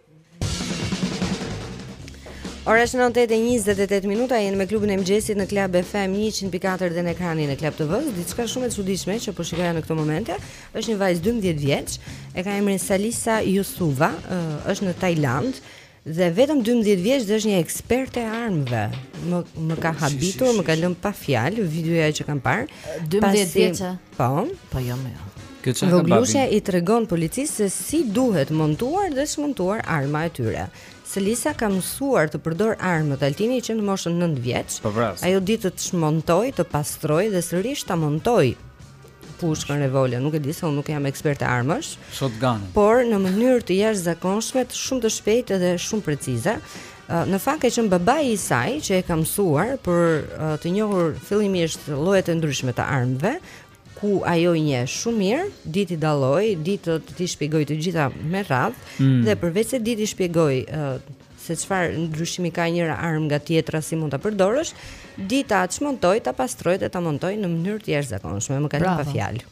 Ora është 9:28 minuta, jemi me Klubin e Mëngjesit në Club FM 104 dhe në ekranin e Club TV. Diçka shumë e çuditshme që po shikoja në këto momente, është një vajzë 12 vjeç, e ka emrin Salisa Yusuva, është në Tajland dhe vetëm 12 vjeç dhe është një eksperte e armëve. Më më ka habitur, më ka lënë pa fjalë videoja që kam parë. 12 vjeç. Po. Po jo më. Jo. Kjo çfarë ka vogëlushja i tregon policisë se si duhet montuar dhe çmontuar arma e tyre. Salisa ka mësuar të përdorë armët Altini që në moshën 9 vjeç. Po vras. Ajo di të çmontojë, të pastrojë dhe sërish ta montojë pushkën, revolen, nuk e di se unë nuk jam eksperte armësh. Shotgun. Por në mënyrë të jashtëzakonshme, shumë të shpejtë dhe shumë precize. Në fakt ka qenë babai i saj që e ka mësuar për të njohur fillimisht llojet e ndryshme të armëve, ku ajo i njeh shumë mirë, di t'i dallojë, di të të t'i shpjegojë të gjitha me radhë mm. dhe përveç se di të shpjegojë uh, se çfarë ndryshimi ka njëra armë nga tjetra si mund ta përdorësh, di ta çmontojë, ta pastrojë dhe ta montojë në mënyrë të jashtëzakonshme, më ka lënë pa fjalë.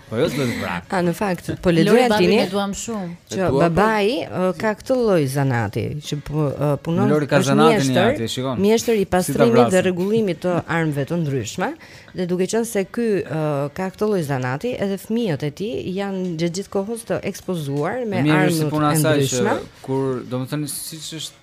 Po jo s'do të vras. A në fakt, po lexoja Altini. Ne duam shumë. Që babai po. ka këtë lloj zanati që po, punon Lori ka zanatin e tij, shikon. Mjeshtër i pastrimit dhe rregullimit të armëve të ndryshme dhe duke qenë se ky ka këtë lloj zanati, edhe fëmijët e tij janë gjatë gjithë kohës të ekspozuar me armë të ndryshme. Mirë, si puna sa që kur, domethënë siç është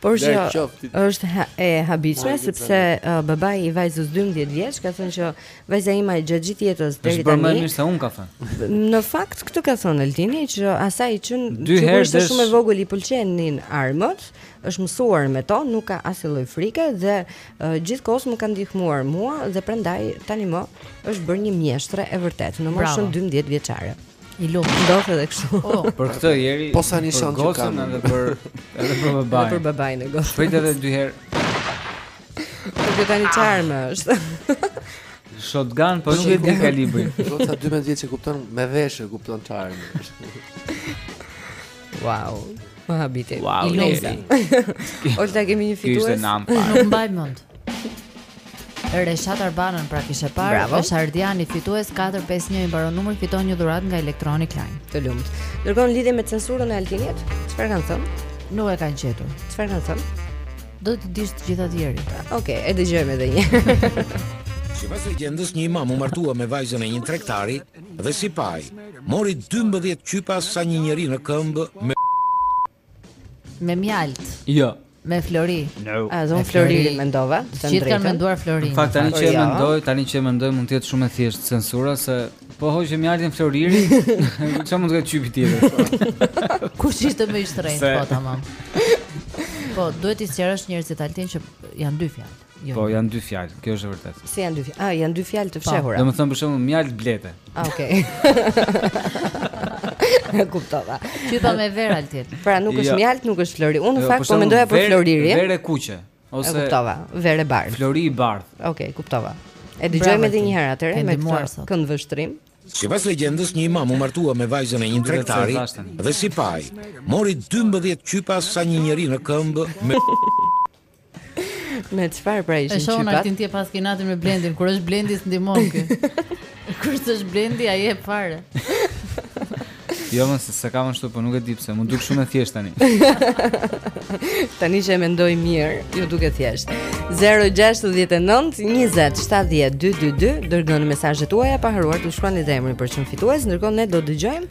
Por çfarë është ha, e habitshme sepse uh, babai i vajzës 12 vjeç ka thënë që vajza ime gjatë gjithë jetës deri tani. Është më mirë se unë ka thënë. Në fakt këtë ka thënë Altini që asaj që shumë e vogël i pëlqenin armët, është mësuar me to, nuk ka asnjë lloj frike dhe uh, gjithkohës më ka ndihmuar mua dhe prandaj tani më është bërë një mjeshtre e vërtetë në moshën 12 vjeçare. I lumtë, ndoshta edhe kështu. Po, për këtë ieri. Po sa një shans që kam. Edhe për edhe për babain. Edhe për babain e gocës. Prit edhe dy herë. Po që tani çfarë arme ah. është. Shotgun, po nuk e di kalibrin. Goca 12 vjeç e kupton me vesh, kupton ç'armë. Wow. Ma habite. Wow, I lumtë. Ose ta kemi një fitues. Nuk mbaj mend. Reshat Arbanën pra kishe parë Është Ardiani fitues 451 i mbaron numri Fiton një dhuratë nga Electronic Line Të lumtë Ndërkohë lidhje me censurën e Altinit Çfarë kanë thënë? Nuk e kanë gjetur Çfarë kanë thënë? Do t'i dish të gjitha ti Eri Okej, okay, e dëgjojmë edhe një Sipas legjendës një imam u martua me vajzën e një tregtari Dhe si paj Mori 12 qypa sa një njeri në këmbë me Me mjaltë. Jo. Me flori. No. A zon flori mendova? Të drejtë. kanë menduar florin. Në fakt tani që e mendoj, tani që e mendoj mund të jetë shumë e thjeshtë censura se po hoqe mjaltin floririn, çfarë mund të ketë qypi tjetër. Kush ishte më i shtrenjtë po tamam. Po duhet të sqarosh njerëzit Altin që janë dy fjalë. Jo. Po janë dy fjalë, kjo është e vërtetë. Si janë dy fjalë? Ah, janë dy fjalë të po. fshehura. Domethënë për shembull mjaltë blete. Ah, okay. E kuptova. Ti do me verë Altin. Pra nuk është jo. mjaltë, nuk është flori. Unë në jo, fakt po mendoja për floririn. Verë e kuqe ose E kuptova. Verë e bardhë. Flori i bardhë. Okej, kuptova. E dëgjojmë edhe një herë atëherë me këtë këndvështrim. Sipas legjendës, një imam u martua me vajzën e një tregtari dhe si paj, mori 12 qypa sa një njeri në këmbë me... Me çfarë pra ishin qypat? Është ona tinti paske inatin me Blendin, kur është Blendi s'ndihmon kë. Kur s'është Blendi ai e fare. Jo, më se kam ashtu, po nuk e di pse, më duket shumë e thjeshtë tani. tani që e mendoj mirë, ju duket e thjeshtë. 069 20 70 222 dërgoni mesazhet tuaja pa harruar të shkruani dhe emrin për të qenë fitues, ndërkohë ne do dëgjojmë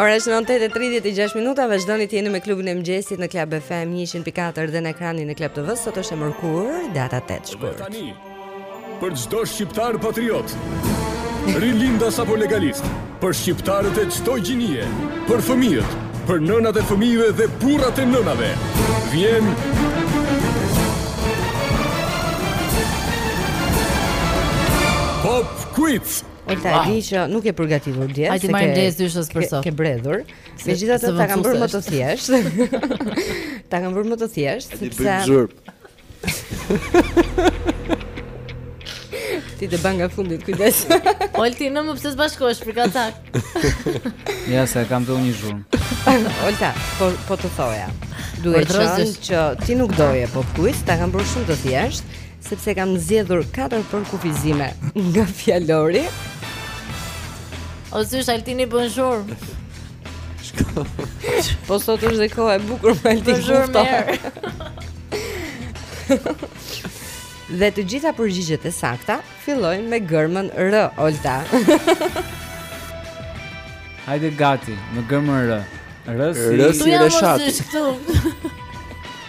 Ora është 9:36 minuta, vazhdoni të jeni me klubin e mëngjesit në Club FM 104 dhe në ekranin e Club TV. Sot është e mërkurë, data 8 shkurt. Tani për çdo shqiptar patriot, rilindas apo legalist, për shqiptarët e çdo gjinie, për fëmijët, për nënat e fëmijëve dhe burrat e nënave. Vjen Pop Quiz. Olta e di që nuk je përgatitur dje, se ke dje dyshës për sot. Ke bredhur. Megjithatë ta kam bërë më të thjeshtë. Ta kam bërë më të thjeshtë sepse Ti të bën nga fundi kujdes. Olti po më pse s'bashkohesh për këtë gjë. Ja se kam vënë një zhurmë. Olta, po po të thoja. Duhet të thonë që ti nuk doje pop kuiz, ta kam bërë shumë të thjeshtë. sepse kam zgjedhur katër përkufizime nga fjalori. O Zot, Altini bën zhurmë. Po sot është dhe koha e bukur me Altin Kufta. Dhe të gjitha përgjigjet e sakta fillojnë me gërmën R, Olta. Hajde gati, me gërmën R. R si rreshat. Këtu.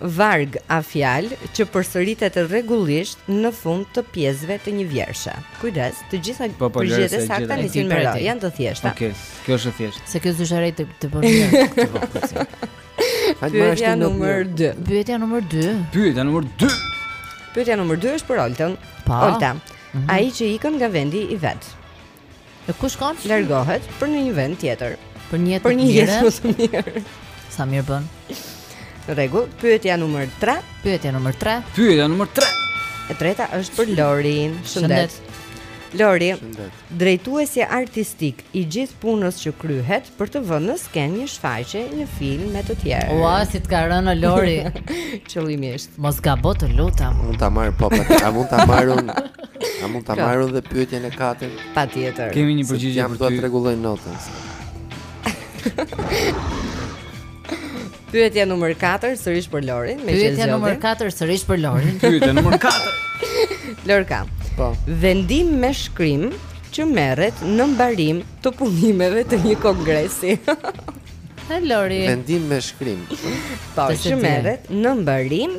Varg a fjalë që përsëritet rregullisht në fund të pjesëve të një vjershe. Kujdes, të gjitha po, po, përgjigjet e sakta nisin me R, janë të thjeshta. Okej, okay, kjo është e thjeshtë. Se kjo s'është rrejt të, të bën mirë. Pyetja numër 2. Pyetja numër 2. Pyetja numër 2. Pyetja numër 2 është për Oltën. Po. Olta. Mm -hmm. Ai që ikën nga vendi i vet. Dhe ku shkon? Largohet për në një vend tjetër. Për një jetë për një jetë më të mirë. Sa mirë bën. Në rregull, pyetja numër 3. Pyetja numër 3. Pyetja numër 3. E treta është për Lorin. Shëndet. Lori, drejtuesi artistik i gjithë punës që kryhet për të vënë në skenë një shfaqje, një film e të tjerë. Ua, si të ka rënë Lori. Qëllimisht. Mos gabo të lutem. Mund ta marr po, po a mund ta marr unë? A mund ta marr unë dhe pyetjen e katërt? Patjetër. Kemi një përgjigje për ty. Se do të rregulloj notën. Pyetja numër 4 sërish për Lorin, me Pyetja numër 4 sërish për Lorin. Pyetja numër 4. Lorka. Po. Vendim me shkrim që merret në mbarim të punimeve të një kongresi. Lori. Vendim me shkrim. Po, që merret në mbarim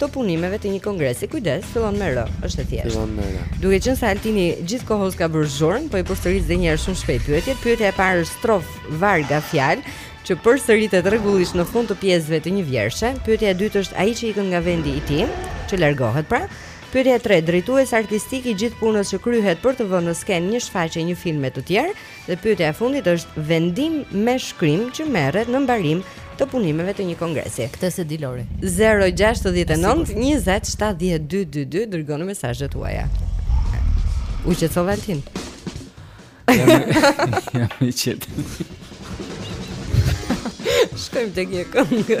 të punimeve të një kongresi. Kujdes, fillon me R, është e thjeshtë. Fillon me R. Duke qenë se Altini gjithë kohës ka bërë zhurmë, po i përsëris dhe një herë shumë shpejt pyetjet. Pyetja e parë është strofë, varg a fjalë që përsëritet rregullisht në fund të pjesëve të një vjershe. Pyetja e dytë është ai që ikën nga vendi i tij, që largohet pra. Pyetja e tretë, drejtues artistik i gjithë punës që kryhet për të vënë në skenë një shfaqje, një film e të tjerë. Dhe pyetja e fundit është vendim me shkrim që merret në mbarim të punimeve të një kongresi. Këtë s'e di Lori. 069 20 70 222 dërgoni mesazhet tuaja. U qetësova Altin. Jam i qetë. Shkojmë te një këngë.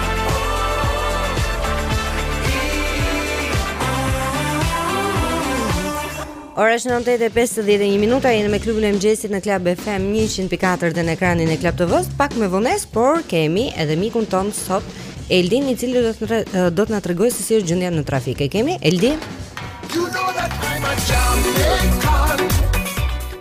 Ora është 9:51 minuta, jeni me klubin e mëngjesit në Club FM 100.4 dhe në ekranin e Club TV-s, pak me vonesë, por kemi edhe mikun tonë sot, Eldin, i cili do të do të na tregojë se si është gjendja në trafik. E kemi Eldin? You know that I'm a champion.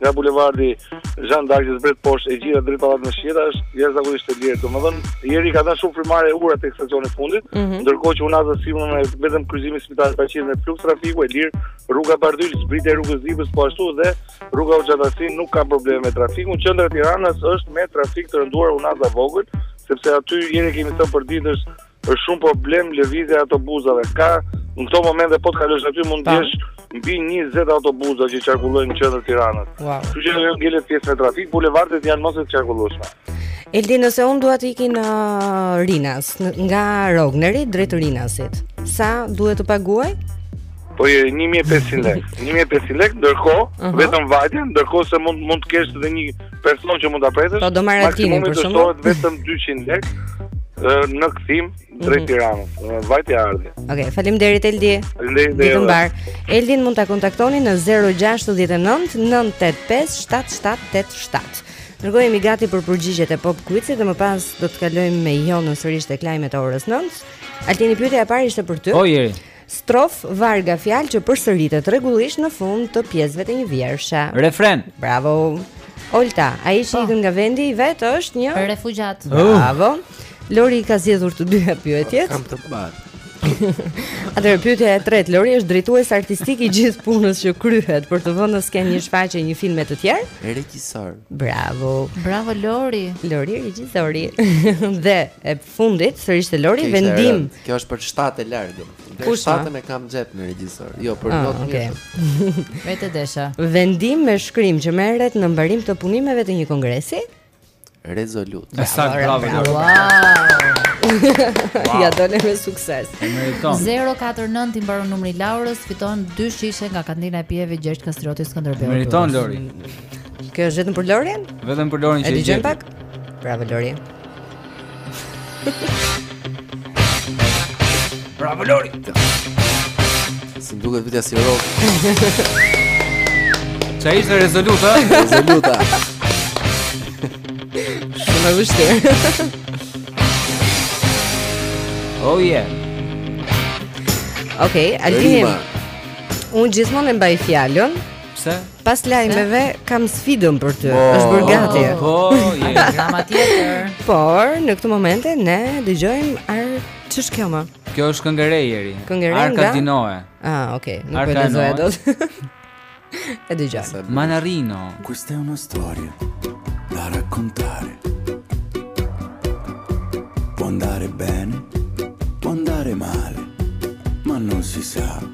Nga bulevardi Zhan d'Ark që zbret poshtë e gjitha drejt Pallatit me Shigjeta është jashtëzakonisht e lirë. Domethënë, Eri, i ka dhënë shumë frymë ura tek stacioni i fundit, mm -hmm. ndërkohë që unaza sipërme vetëm kryqëzimi i spitalit ka qenë me fluks trafiku e lirë, rruga Bardyl zbritja e rrugës Dibrës po ashtu dhe rruga Hoxha Tahsim nuk ka probleme me trafikun. Qendra e Tiranës është me trafik të rënduar unaza e vogël, sepse aty Eri e kemi thënë përditë është Është shumë problem lëvizja e autobuzave. Ka në këto momente po të kalosh aty mund të gjesh mbi 20 autobuza që qarkullojnë në qendër të Tiranës. Wow. Kështu që ajo ngelet pjesë me trafik, bulevardet janë mëse të qarkullueshme. Eldi, nëse unë duhet të iki në uh, Rinas, nga Rogneri drejt Rinasit, sa duhet të paguaj? Po, 1500 lek. 1500 lek ndërkohë uh -huh. vetëm vajtje, ndërkohë se mund mund të kesh edhe një person që mund ta presësh. Po do marr Altinin për shembull. Maksimumi do vetëm 200 lek në kthim drejt mhm. Tiranës. Mm -hmm. Vajti ardhi. Okej, okay, faleminderit Eldi. Faleminderit. Ditë të mbarë. Eldin mund ta kontaktoni në 069 985 7787. Ndërkohë jemi gati për përgjigjet e Pop Quizit dhe më pas do të kalojmë me Jonën sërish tek lajmet e orës 9. Altini pyetja e parë ishte për ty. Po Eri. Strofë, varg a fjalë që përsëritet rregullisht në fund të pjesëve të një vjershe. Refren. Bravo. Olta, ai që po. ikën nga vendi i vet është një refugjat. Oh. Bravo. Lori i ka zgjedhur të dyja pyetjet. Kam të bërë. Atëherë pyetja e tretë, Lori është drejtues artistik i gjithë punës që kryhet për të vënë në skenë një shfaqje, një film e të tjerë? Regjisor. Bravo. Bravo Lori. Lori regjisori. Dhe e Fundit, sërish te Lori, Kishte vendim. rënd. Kjo është për 7 e lartë domethënë. Deri Kush, ma? 7-ën e kam xhep në regjisor. Jo, për Ah, not okay. okay. Vetë desha. Vendim me shkrim që merret në mbarim të punimeve të një kongresi. Rezolutë. E saktë, bravo. bravo. Wow. ia dole me sukses. E meriton. 049 i mbaron numri i Laurës, fiton dy shishe nga kantina e pijeve Gjergj Kastrioti Skënderbeu. Meriton Lori. Kjo është vetëm për Lorin? Vetëm për Lorin E që i dëgjojmë gjeti. pak? Bravo Lori. Bravo Lori. Si duket vetja si rock. Ça ishte rezoluta? Rezoluta. Shumë e vështirë. Oh yeah. Okej, okay, Altin. Unë gjithmonë e mbaj fjalën. Pse? Pas lajmeve kam sfidën për ty. Është bërë gati. Po, po je. Drama tjetër. Por në këto momente ne dëgjojmë ar ç'është kjo më? Kjo është këngë e re, Eri. Këngë e re. Arca di Noè. Ah, okay. Nuk po e dëgjoj dot. E dëgjoj. Mannarino. Questa è una storia da raccontare. Può andare bene, può andare male, ma non si sa.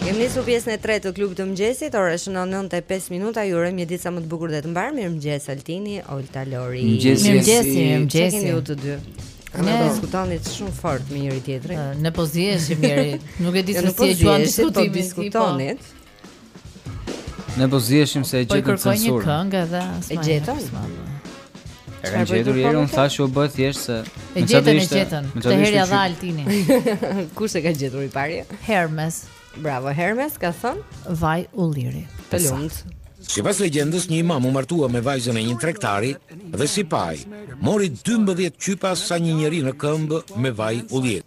Kemi nisur pjesën e tretë të klubit të mëngjesit, ora shënon 9:05 minuta. Ju urojmë një ditë sa më të bukur dhe të mbarë. Mirëmëngjes Altini, Olta Lori. Mirëmëngjes, mirëmëngjes. Mirëmëngjes ç'keni ju të dy. Ne diskutonit shumë fort me njëri tjetrin. Ne po ziheshim mirë. Nuk e di se si e quan diskutimin. Po diskutonit. Ne po ziheshim se e gjetëm censurën. Po kërkoj një këngë edhe s'ma. E gjetëm. E kanë gjetur Jeri, unë thashë u bëhet thjesht se E gjetën, e gjetën, të herë ia dha Altini Kush e ka gjetur i pari? Hermes Bravo, Hermes, ka thënë vaj ulliri Të lumtë Sipas legjendës, një imam u martua me vajzën e një tregtari dhe si paj, mori 12 qypa sa një njeri në këmbë me vaj ulliri.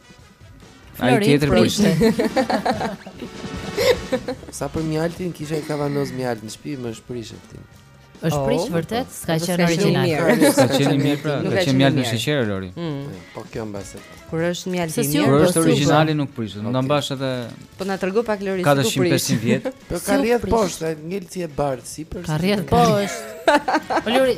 Ai tjetër prishet. Sa për mjaltin kisha një kavanoz mjalt në shtëpi m'është prishur ti. Është oh, prish vërtet, po. s'ka qenë origjinal. Ka qenë mirë, pra, ka qenë mjalt me sheqer Lori. Mm. Po, po kjo mbase. Kur është mjalt i mirë, kur është origjinali nuk prish. Do ta mbash edhe Po na trego pak Lori si ku prish. 400 vjet. Po ka rrjedh poshtë, ngelte e bardhë sipër. Ka rrjedh poshtë. Po Lori,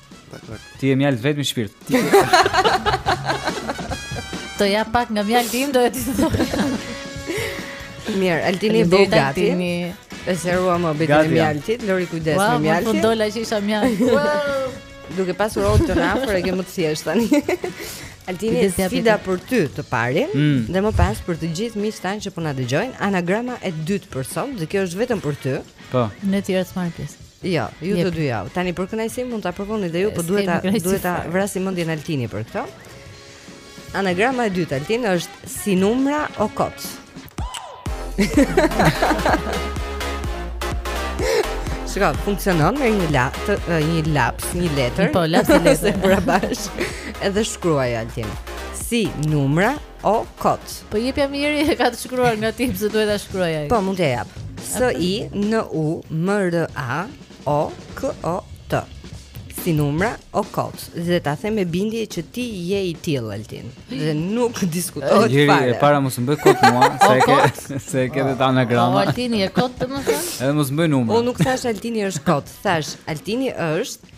Tak tak. Ti je mjalt vetëm shpirt. Të ja pak nga mjalti im do ti thoj. Mirë, Altini e bëu gati. E serua më bëjë me mjaltit, Lori kujdes me mjaltin. Po dola që isha mjalt. Duke pasur... Altin e ke më të thjesht tani. Altini sfida për ty të parin mm. dhe më pas për të gjithë miqtë tanë që po na dëgjojnë, anagrama e dytë për sot dhe kjo është vetëm për ty. Po. Ne të tjerët s'marrim Jo, ju të dy ja. Tani për kënaqësi mund ta provoni dhe ju, po duhet ta duhet ta vrasi mendjen Altini për këtë. Anagrama e dytë Altin është si numra o kot. Shka, funksionon me një lap, të, një laps, një letër. Po, laps e letër. Pra bash, edhe shkruaj Altin. Si numra O kot. Po jepja njëri e ka të shkruar nga ti pse duhet ta shkruaj ai. Po mund ta jap. S I N U M R A O K O T. Si numra o kot dhe ta them me bindje që ti je i till Altin dhe nuk diskutohet fare. Jeri e para mos më bëj kot mua se ke se ke te anagrama. O Altini e kot domethënë? Edhe mos më bëj numra. Unë nuk thash Altini është kot, thash Altini është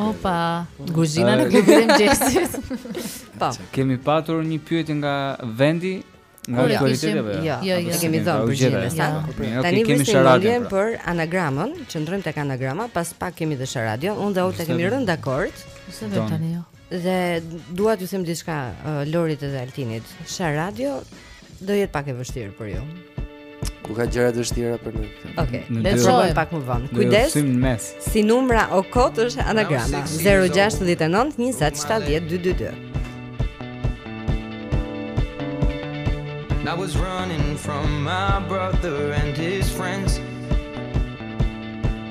Opa, kuzhina në klubin e mëngjesit. Po. Kemi patur një pyetje nga vendi Nga ja. kualiteti apo jo? Ja, jo, ja. Jo. kemi dhënë për gjithë sa. Tani kemi sharadion pra. për anagramën, qëndrojmë tek anagrama, pas pak kemi dhe sharadion. Unë dhe Olta kemi rënë dakord. Se vetë tani jo. Dhe dua t'ju them diçka uh, Lorit dhe Altinit. Sha radio do jetë pak e vështirë për ju. Ku ka gjëra të vështira për ne? Okej, okay. le të shohim pak më vonë. Kujdes. Si numra o kot është anagrama 069 20 70 222. I was running from my brother and his friends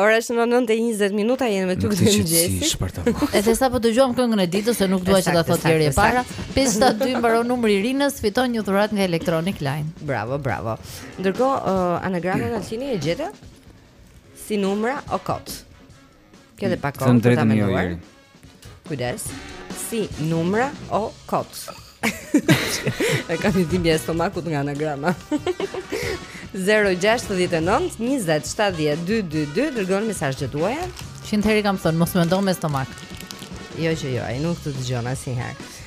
Ora është në 9:20 minuta jemi me ty këtë mëngjes. Teksa po dëgjojmë këngën e ditës se nuk dua që ta thotë deri e para. 572 mbaron numri i Rinës, fiton një dhuratë nga Electronic Line. Bravo, bravo. Ndërkohë uh, anagramën Altini e gjete si numra o kot. Kjo dhe pak kohë për ta menduar. Kujdes. Si numra o kot. e kam një dhimbje stomakut nga anagrama. 069 20 70 222 dërgoni mesazhet tuaja. Qind herë i kam thënë mos mendo me stomak. Jo jo jo, ai nuk të dëgjon asnjëherë.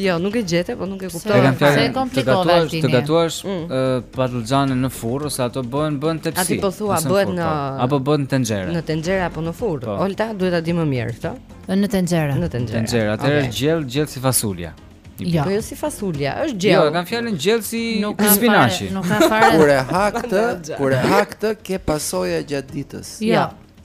Jo, nuk e gjete, po nuk e kuptoj. Se e komplikove ti. Të gatuash mm. patëllxhanë në furrë ose ato bëhen bën tepsi. A ti po thua bëhet në po. apo bëhet në tenxhere? Në tenxhere apo në furrë? Po. Olta duhet ta di më mirë këtë. Në tenxhere. Në tenxhere. Tenxhere, atëherë është gjellë, gjellë si fasulja. Jo, po jo si fasulja, është gjellë. Jo, e kam fjalën gjellë si spinaqi. Nuk ka fare. Kur e ha këtë, kur e ha këtë ke pasoja gjatë ditës. Jo.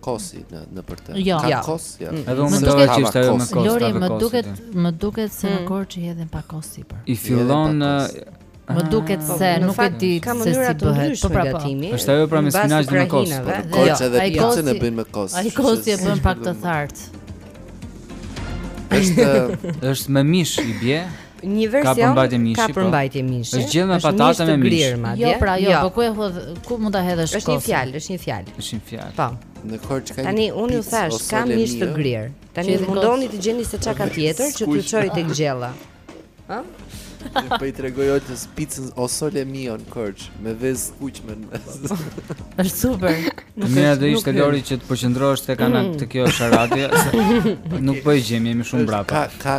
kosi në nëpër të. Jo. Ka kos, jo. Mm. Edhe unë mendova që ishte ajo me kos. Lori, më duket, më duket se në mm. Korçë hedhin pak kos sipër. I fillon në Më ah, duket po, se nuk e di se si bëhet. Po pra, po. Është ajo pra me spinaq dhe me kos. Po në Korçë edhe picën e bëjnë me kos. Ai kosi e bën pak të thartë. Është është me mish i bie. Një version ka përmbajtje mishi. Ka po. përmbajtje mishi. Është gjellë me patate me mish. Jo, pra, jo, jo, po ku e hodh, ku mund ta hedhësh kosin? Është një fjalë, është një fjalë. Është një fjalë. Po. Në Korçë ka? Tani unë ju thash, ka mish të grirë. Tani mundoni të gjeni se çka ka tjetër që të çojë tek gjella. Ë? Po i tregoj atë picën o sole mio në Korçë me vez kuqme. Është super. Ne do ishte Lori që të përqendrohesh tek ana mm. të kjo është radio. Nuk po i gjemi, jemi shumë brapa. Ka ka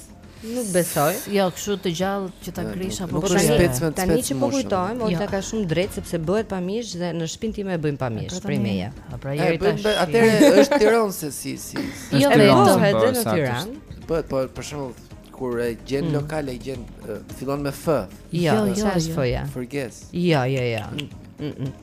Nuk besoj. Jo, kështu të gjallë që ta krish apo kështu. Tani, tani, tani që po kujtohem, Olta ka shumë të drejtë sepse bëhet pa mish dhe në shpinë time e bëjmë pa mish prej meje. Po pra jeri tash. Atëre është Tiranë se si si. Jo vetëm edhe po, në Tiranë. Bëhet po për shembull kur e gjen mm. lokal e gjen. Fillon me F. Jo, jo, jo. Forget. Jo, jo, jo. Mm, mm,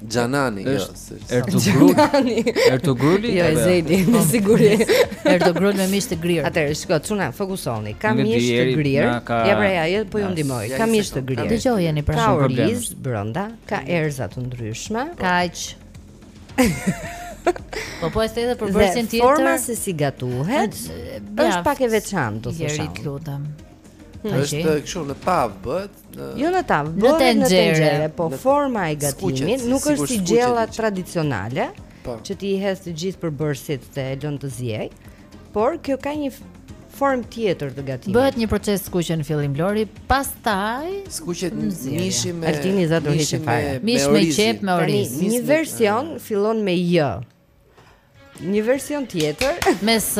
Xhanani, jo, është Ertugrul. Ertugrul. Jo, e Zedi, me siguri. Ertugrul me mish të grirë. Atëherë, shiko, çuna, fokusoni. Ka mish të grirë. Ja pra, ja, po ju ndihmoj. Ka mish të grirë. Dëgjojeni pra. Ka oriz brenda, ka erëza të ndryshme. Kaq. Po po është edhe përbërësi tjetër. Forma se si gatuhet është pak e veçantë, do të thosha. Jeri lutem. Është kështu në tavë bëhet. Jo në tavë, bëhet në tenxhere, po forma e gatimit nuk është si gjella tradicionale, po. që ti i hedh të gjithë përbërësit dhe e lë të ziejë, por kjo ka një formë tjetër të gatimit. Bëhet një proces skuqje në fillim Lori, pastaj skuqet mishi me Altini za do hiqë fare. Mish me qepë me oriz. Një version fillon me j. Një version tjetër me s.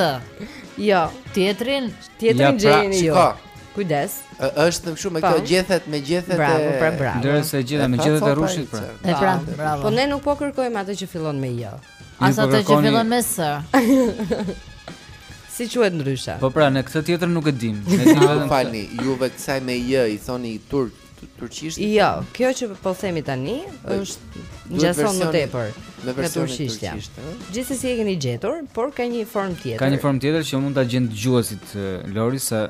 Jo, tjetrin, tjetrin ja, pra, gjeni ju. Jo. Kujdes. Ë është kështu me këto po. gjethet, me gjethet bravo, e pra, bravo. Ndërsa gjitha me gjethet e rrushit pra. E pra, bravo. Po ne nuk po kërkojmë atë që fillon me j. Ama po atë që fillon me s. Si quhet ndryshe? Po pra, në këtë tjetër nuk e dim. Ne dimë vetëm. Më falni, juve kësaj me j i thoni turk. turqisht. Jo, kjo që po themi tani është ngjason më tepër me versionin turqisht. Gjithsesi e keni gjetur, por ka një formë tjetër. Ka një formë tjetër që mund ta gjejnë dëgjuesit Lori se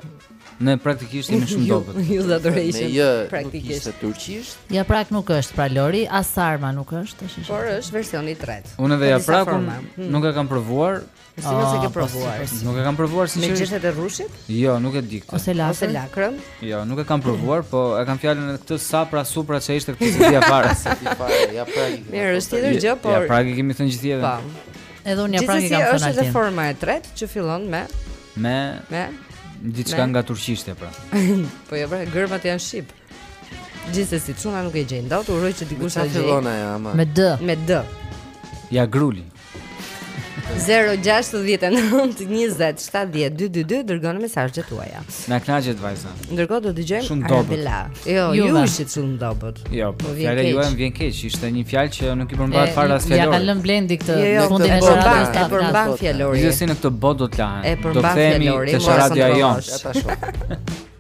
ne praktikisht jemi shumë dobët. Ju za dorëheqim. Jo, praktikisht e turqisht. Japrak nuk është pra Lori, as sarma nuk është, është. Por është versioni i tretë. Unë dhe japrakun hmm. nuk e kam provuar, Si mos e ah, ke provuar? Nuk e kam provuar sinqerisht. Me gjethet e rrushit? Jo, nuk e di këtë. Ose lakrën? Ose lakrën? Jo, nuk e kam provuar, po e kam fjalën edhe këtë sapra supra që ishte këtë s'e dija fare. Ja pra. Mirë, është tjetër gjë, por japrak i kemi thënë gjithë jetën. Po. Edhe unë japrak i kam thënë. Është edhe forma e tretë që fillon me me me diçka nga turqishtja pra. Po ja jo, pra, germat janë shqip. Gjithsesi çuna nuk e gjejnë dot, uroj që dikush ta gjejë. Me D. Me D. Ja gruli. 0-6-19-27-12-2 Dërgoni mesazhet tuaja Na kënaqët vajza Ndërkohë do të dëgjojmë Shumë dobët Jo, ju ishit shumë dobët Jo, po fjala juaj më vjen keq Ishte një fjalë që nuk e përmban fare as fjalori Ia ka lënë Blendi këtë Jo, jo, këtë botë E përmban fjalori Gjithsesi në këtë botë do të lahen E përmban fjalori Do të kthehemi te sharada jonë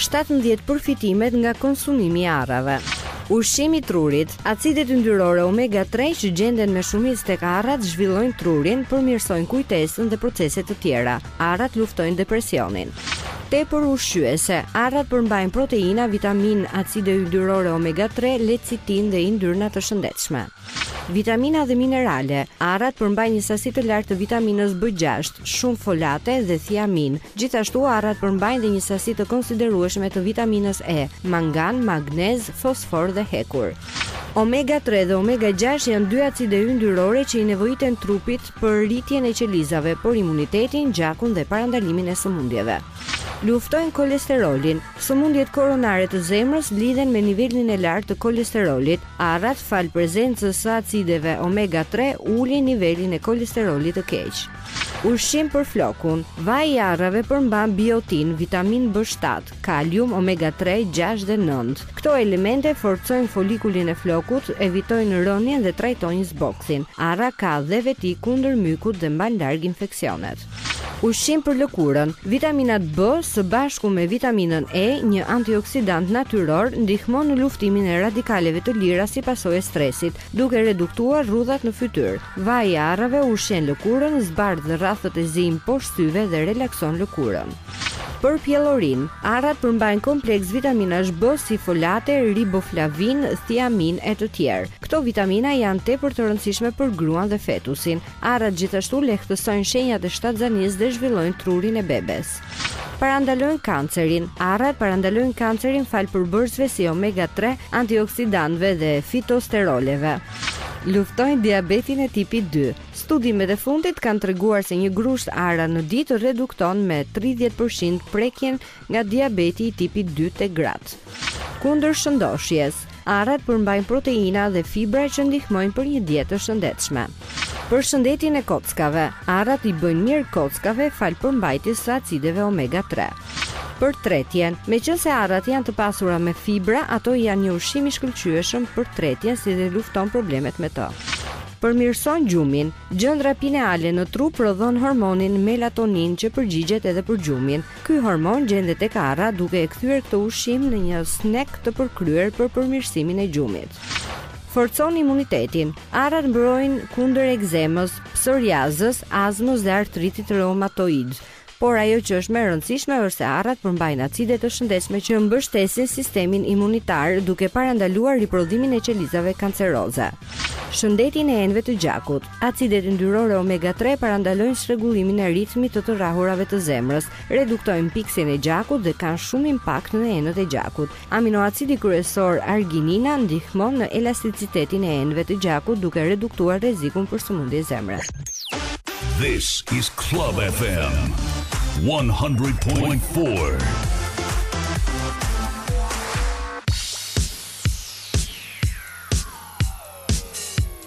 Shtatëmbëdhjetë përfitimet nga konsumimi i arrave. Ushqim i trurit, Acidet yndyrore omega tre që gjenden me shumicë tek arrat zhvillojnë trurin, përmirësojnë kujtesën dhe procese të tjera. Arrat luftojnë depresionin. Tepër ushqyese, Arrat përmbajnë proteina, vitaminë, acide yndyrore omega tre, lecitinë dhe yndyrna të shëndetshme. Vitamina dhe minerale, Arrat përmbajnë një sasi të lartë të vitaminës B gjashtë, shumë folate dhe thiamin. Gjithashtu, arrat përmbajnë dhe një sasi të konsiderueshme të vitaminës E, mangan, magnez, fosfor dhe hekur. Omega tre dhe omega gjashtë janë dy acide yndyrore që i nevojiten trupit për rritjen e qelizave, për imunitetin, gjakun dhe parandalimin e sëmundjeve. Luftojnë kolesterolin, Sëmundjet koronare të zemrës lidhen me nivelin e lartë të kolesterolit. Arrat, falë prezencës së acideve omega tre, ulin nivelin e kolesterolit të keq. Ushqim për flokun. Vaji i arrave përmban biotin, vitaminë B shtatë, kalium, omega tre, gjashtë dhe nëntë. Këto elemente forcojnë folikulin e flokut, evitojnë rënien dhe trajtojnë zbokthin. Arra ka dhe veti kundër mykut dhe mban larg infeksionet. Ushqim për lëkurën, Vitaminat B së bashku me vitaminën E, një antioksidant natyror, ndihmon në luftimin e radikaleve të lira si pasojë e stresit, duke reduktuar rrudhat në fytyrë. Vaji i arrave ushqen lëkurën, zbardh rrathët e zinj poshtë syve dhe relakson lëkurën. Për pjellorinë, Arrat përmbajnë kompleks vitaminash B si folate, riboflavin, thiamin e të tjerë. Këto vitamina janë tepër të rëndësishme për gruan dhe fetusin. Arrat gjithashtu lehtësojnë shenjat e shtatzanisë dhe zhvillojnë trurin e bebes. Parandalojnë kancerin. Arrat parandalojnë kancerin falë përbërësve si omega 3, antioksidantëve dhe fitosteroleve. Luftojnë diabetin e tipit 2. Studimet e fundit kanë treguar se një grusht arra në ditë redukton me 30 për qind prekjen nga diabeti i tipit 2 te gratë. Kundër shëndoshjes. Arrat përmbajnë proteina dhe fibra që ndihmojnë për një dietë të shëndetshme. Për shëndetin e kockave, arrat i bëjnë mirë kockave falë përmbajtjes së acideve omega tre. Për tretjen, meqenëse arrat janë të pasura me fibra, ato janë një ushqim i shkëlqyeshëm për tretjen si dhe lufton problemet me të. Përmirëson gjumin, gjëndra pineale në tru prodhon hormonin melatoninë që përgjigjet edhe për gjumin, Ky hormon gjendet tek arra duke e kthyer këtë ushqim në një snack të përkryer për përmirësimin e gjumit. Forcon imunitetin. Arrat mbrojnë kundër ekzemës, psoriazës, azmës dhe artritit reumatoides. Por ajo që është më e rëndësishme është se arrat përmbajnë acide të shëndetshme që mbështesin sistemin imunitar duke parandaluar riprodhimin e qelizave kanceroze. Shëndetin e enëve të gjakut. Acidet yndyrore omega tre parandalojnë çrregullimin e ritmit të të rrahurave të zemrës, reduktojnë piksjen e gjakut dhe kanë shumë impakt në enët e gjakut. Aminoacidi kryesor arginina ndihmon në elasticitetin e enëve të gjakut duke reduktuar rrezikun për sëmundje zemre. This is Club FM 100.4.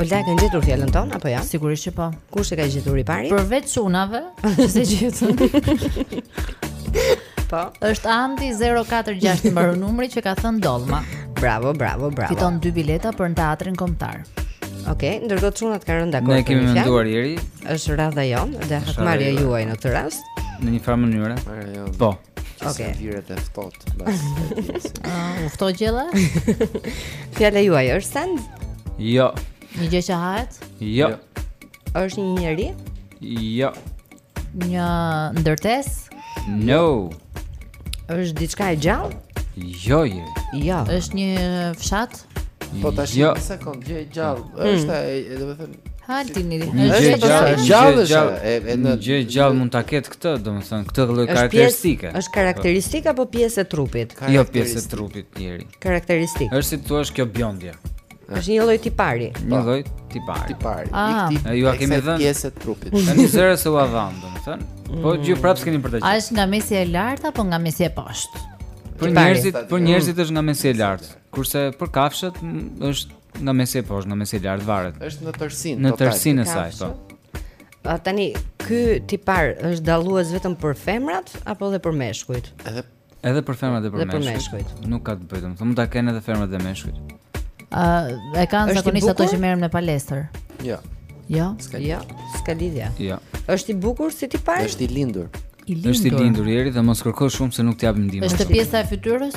Olta e kanë gjetur fjalën ton apo jo? Ja? Sigurisht që po. Kush e ka gjetur i pari? Përveç çunave, se gjetën. po. Është Andi 046 mbaron numri që ka thënë Dollma. Bravo, bravo, bravo. Fiton dy bileta për në teatrin kombëtar. Okej, okay, ndërkohë çunat kanë rënë dakord. Ne kemi menduar ieri. Është radha jon dhe hakmarrja juaj në këtë rast. Në një farë mënyre. Po. Okej. Okay. Serviret e ftohtë mbas. Ah, u ftohtë gjella? Fjala juaj është send? Jo. Një gjë që hahet? Jo. Është një njeri? Jo. Një ndërtesë? No. Është diçka e gjallë? Jo, jo. Jo. Është një fshat? Po tash jo. një sekond, gjë gjallë. Mm. Është, domethënë, Haltin i dihet. Është gjë gjallë, gjallë është. Në gjë gjallë mund ta ketë këtë, domethënë këtë lloj karakteristike. Është karakteristika apo pjesë e trupit? Jo pjesë e trupit tjerë. Karakteristikë. Është si thua është kjo biondja. Është një lloj tipari. Një po. lloj tipari. Tipari. Ah. Ik tip. Ju a kemi dhënë pjesë e trupit. Tani zëra se u avon, domethënë. Po ju mm. prapë s'keni për ta gjet. A është nga mesi e lartë apo nga mesi e poshtë? Për njerëzit, për njerëzit është nga mesi e lartë. Kurse për kafshët është nga mesi e poshtë, nga mesi e lartë varet. Është në tërsinë total. Në tërsinë e saj, po. A tani ky tipar është dallues vetëm për femrat apo edhe për meshkujt? Edhe edhe për femrat dhe për, për meshkujt. Nuk ka të bëjë, domethënë mund ta kenë edhe femrat dhe meshkujt. Ë, uh, e kanë zakonisht ato që merren në palestër. Jo. Jo. S'ka jo, s'ka lidhje. Jo. Është i bukur si tipar? Është i lindur. I lindur. Është i lindur ieri dhe mos kërko shumë se nuk t'jap ndihmë. Është pjesa e fytyrës?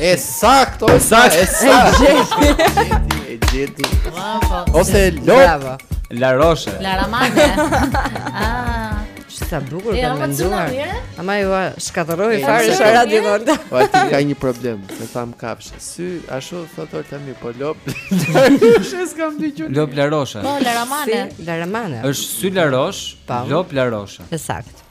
E saktë, e saktë, e saktë. E gjeti. Ose lop. Bravo. Larosh. Laramane. Ah. Sa bukur kanë menduar. Ama ju shkatërroi fare sa radio Volta. Po ti ka një problem, se tham kafshë. Sy ashtu thotë Olta mi po lop. Se s'kam dëgjuar. Lop laroshe. Po laramane. Laramane. Është sy larosh, po. lop laroshe. E sakt.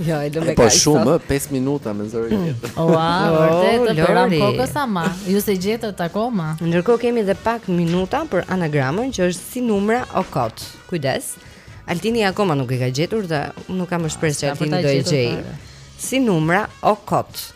Jo, e lëmë po kaq. Po shumë, 5 minuta me zërin e tij. Ua, vërtet, oh, Lori. Kokës ama, ju s'e gjetët akoma. Ndërkohë kemi edhe pak minuta për anagramën që është si numra o kot. Kujdes. Altini akoma nuk e ka gjetur dhe nuk kam shpresë që Altini do e gjejë. Si numra o kot.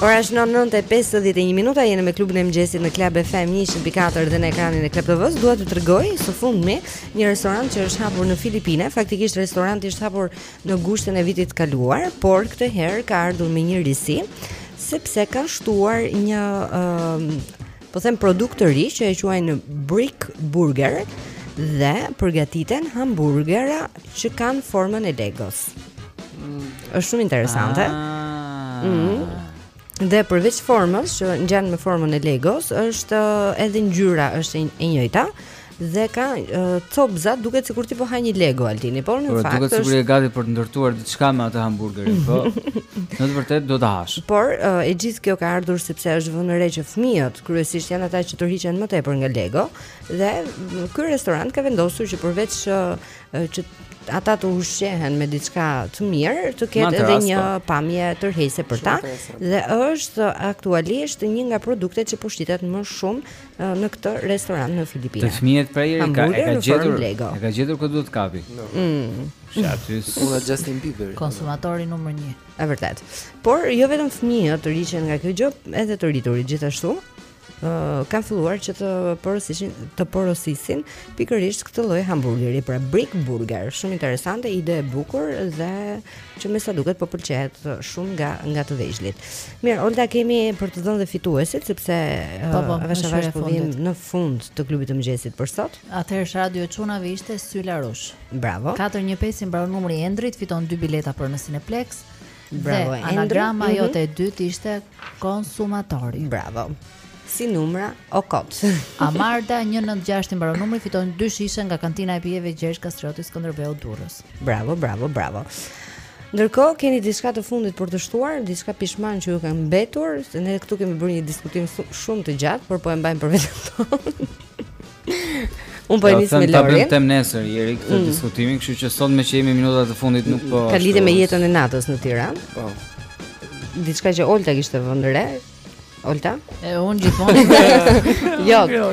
Ora është 9:51 minuta, jemi me klubin e mëngjesit në Club FM 104 dhe në ekranin e Club TV-s. Dua t'ju tregoj së fundmi një restorant që është hapur në Filipine. Faktikisht restoranti është hapur në gushtin e vitit të kaluar, por këtë herë ka ardhur me një risi sepse ka shtuar një uh, po them produkt të ri që e quajnë Brick Burger dhe përgatiten hamburgera që kanë formën e legos. Mm. Është shumë interesante. Ah. Mm. Dhe përveç formës që ngjan me formën e legos, është edhe ngjyra është e njëjta. Dhe ka copza, duket sikur ti po ha një Lego Altini, por në po, fakt duket sikur je gati për të ndërtuar diçka me atë hamburgerin, po. Në të vërtetë do ta hash. Por e gjithë kjo ka ardhur sepse është vënë re që fëmijët kryesisht janë ata që tërhiqen më tepër nga Lego dhe ky restorant ka vendosur që përveç që ata të ushqehen me diçka të mirë, të ketë edhe një po. pamje tërheqëse për ta dhe është aktualisht një nga produktet që po shitet më shumë në këtë restorant në Filipine. Të fëmijët prej e ka e ka gjetur Lego. E ka gjetur ku duhet të kapë. Mm. Shaty. Unë Justin Bieber. Konsumatori numër 1. Është e vërtetë. Por jo vetëm fëmijët tërhiqen nga kjo gjë, edhe të rriturit gjithashtu. Ë uh, kanë filluar që të porosisin të porosisin pikërisht këtë lloj hamburgeri, pra Brick Burger. Shumë interesante, ide e bukur dhe që me sa duket po pëlqehet shumë nga nga të vegjlit. Mirë, Olta kemi për të dhënë dhe fituesit sepse po, po, avash uh, avash po vijmë në fund të klubit të mëngjesit për sot. Atëherë radio çunave ishte Syla Rush. Bravo. 415 i mbaron numri i Endrit, fiton dy bileta për në Cineplexx. Bravo, dhe anagrama mm -hmm. jote e dytë ishte konsumatori. Bravo. S'i numërova kot. Amarda 196 i mbaron numri, fiton dy shishe nga kantina e pijeve Gjergj Kastrioti Skënderbeu Durrës. Bravo, bravo, bravo. Ndërkohë keni diçka të fundit për të shtuar, diçka pishman që ju ka mbetur, se ne këtu kemi bërë një diskutim shumë të gjatë, por po e mbajmë për veten tonë. Unë po e nis me Lorin. Ne e kemi nesër Jeri këtë mm. diskutimin, kështu që sot me që jemi minuta të fundit nuk po. Ka lidhje me jetën e natës në Tiranë. Po. Diçka që Olta kishte vënë re, Olta? E unë gjithmonë. Jo. jo.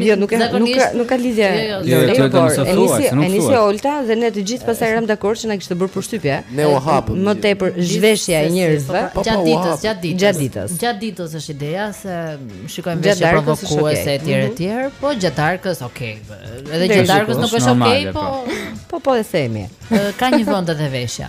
Jo, nuk ka nuk ka nuk ka lidhje. Jo, jo, jo, jo por e nisi e nisi Olta dhe ne të gjithë pastaj ramë dakord që na kishte bërë përshtypje. Ne u hapëm. Më tepër zhveshja e njerëzve po, po, gjatë ditës, gjatë ditës. Gjatë ditës. Gjatë ditës është ideja se shikojmë veshje provokuese etj etj, mhm. po gjatë darkës, okay. Edhe gjatë darkës nuk është okay, po. Po po e themi. Ka një vend edhe veshja.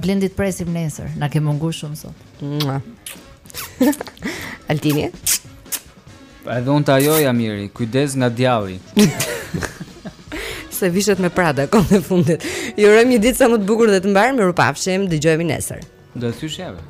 Blendit presim nesër, na ke mungu shumë sot. Altini. Pa edhe unë të ajo jam miri, kujdes nga djalli. Se vishet me prada, kohët e fundit. Ju urojmë një ditë sa më të bukur dhe të mbarë, mirupafshim, dëgjojemi nesër. Do të thysh jave.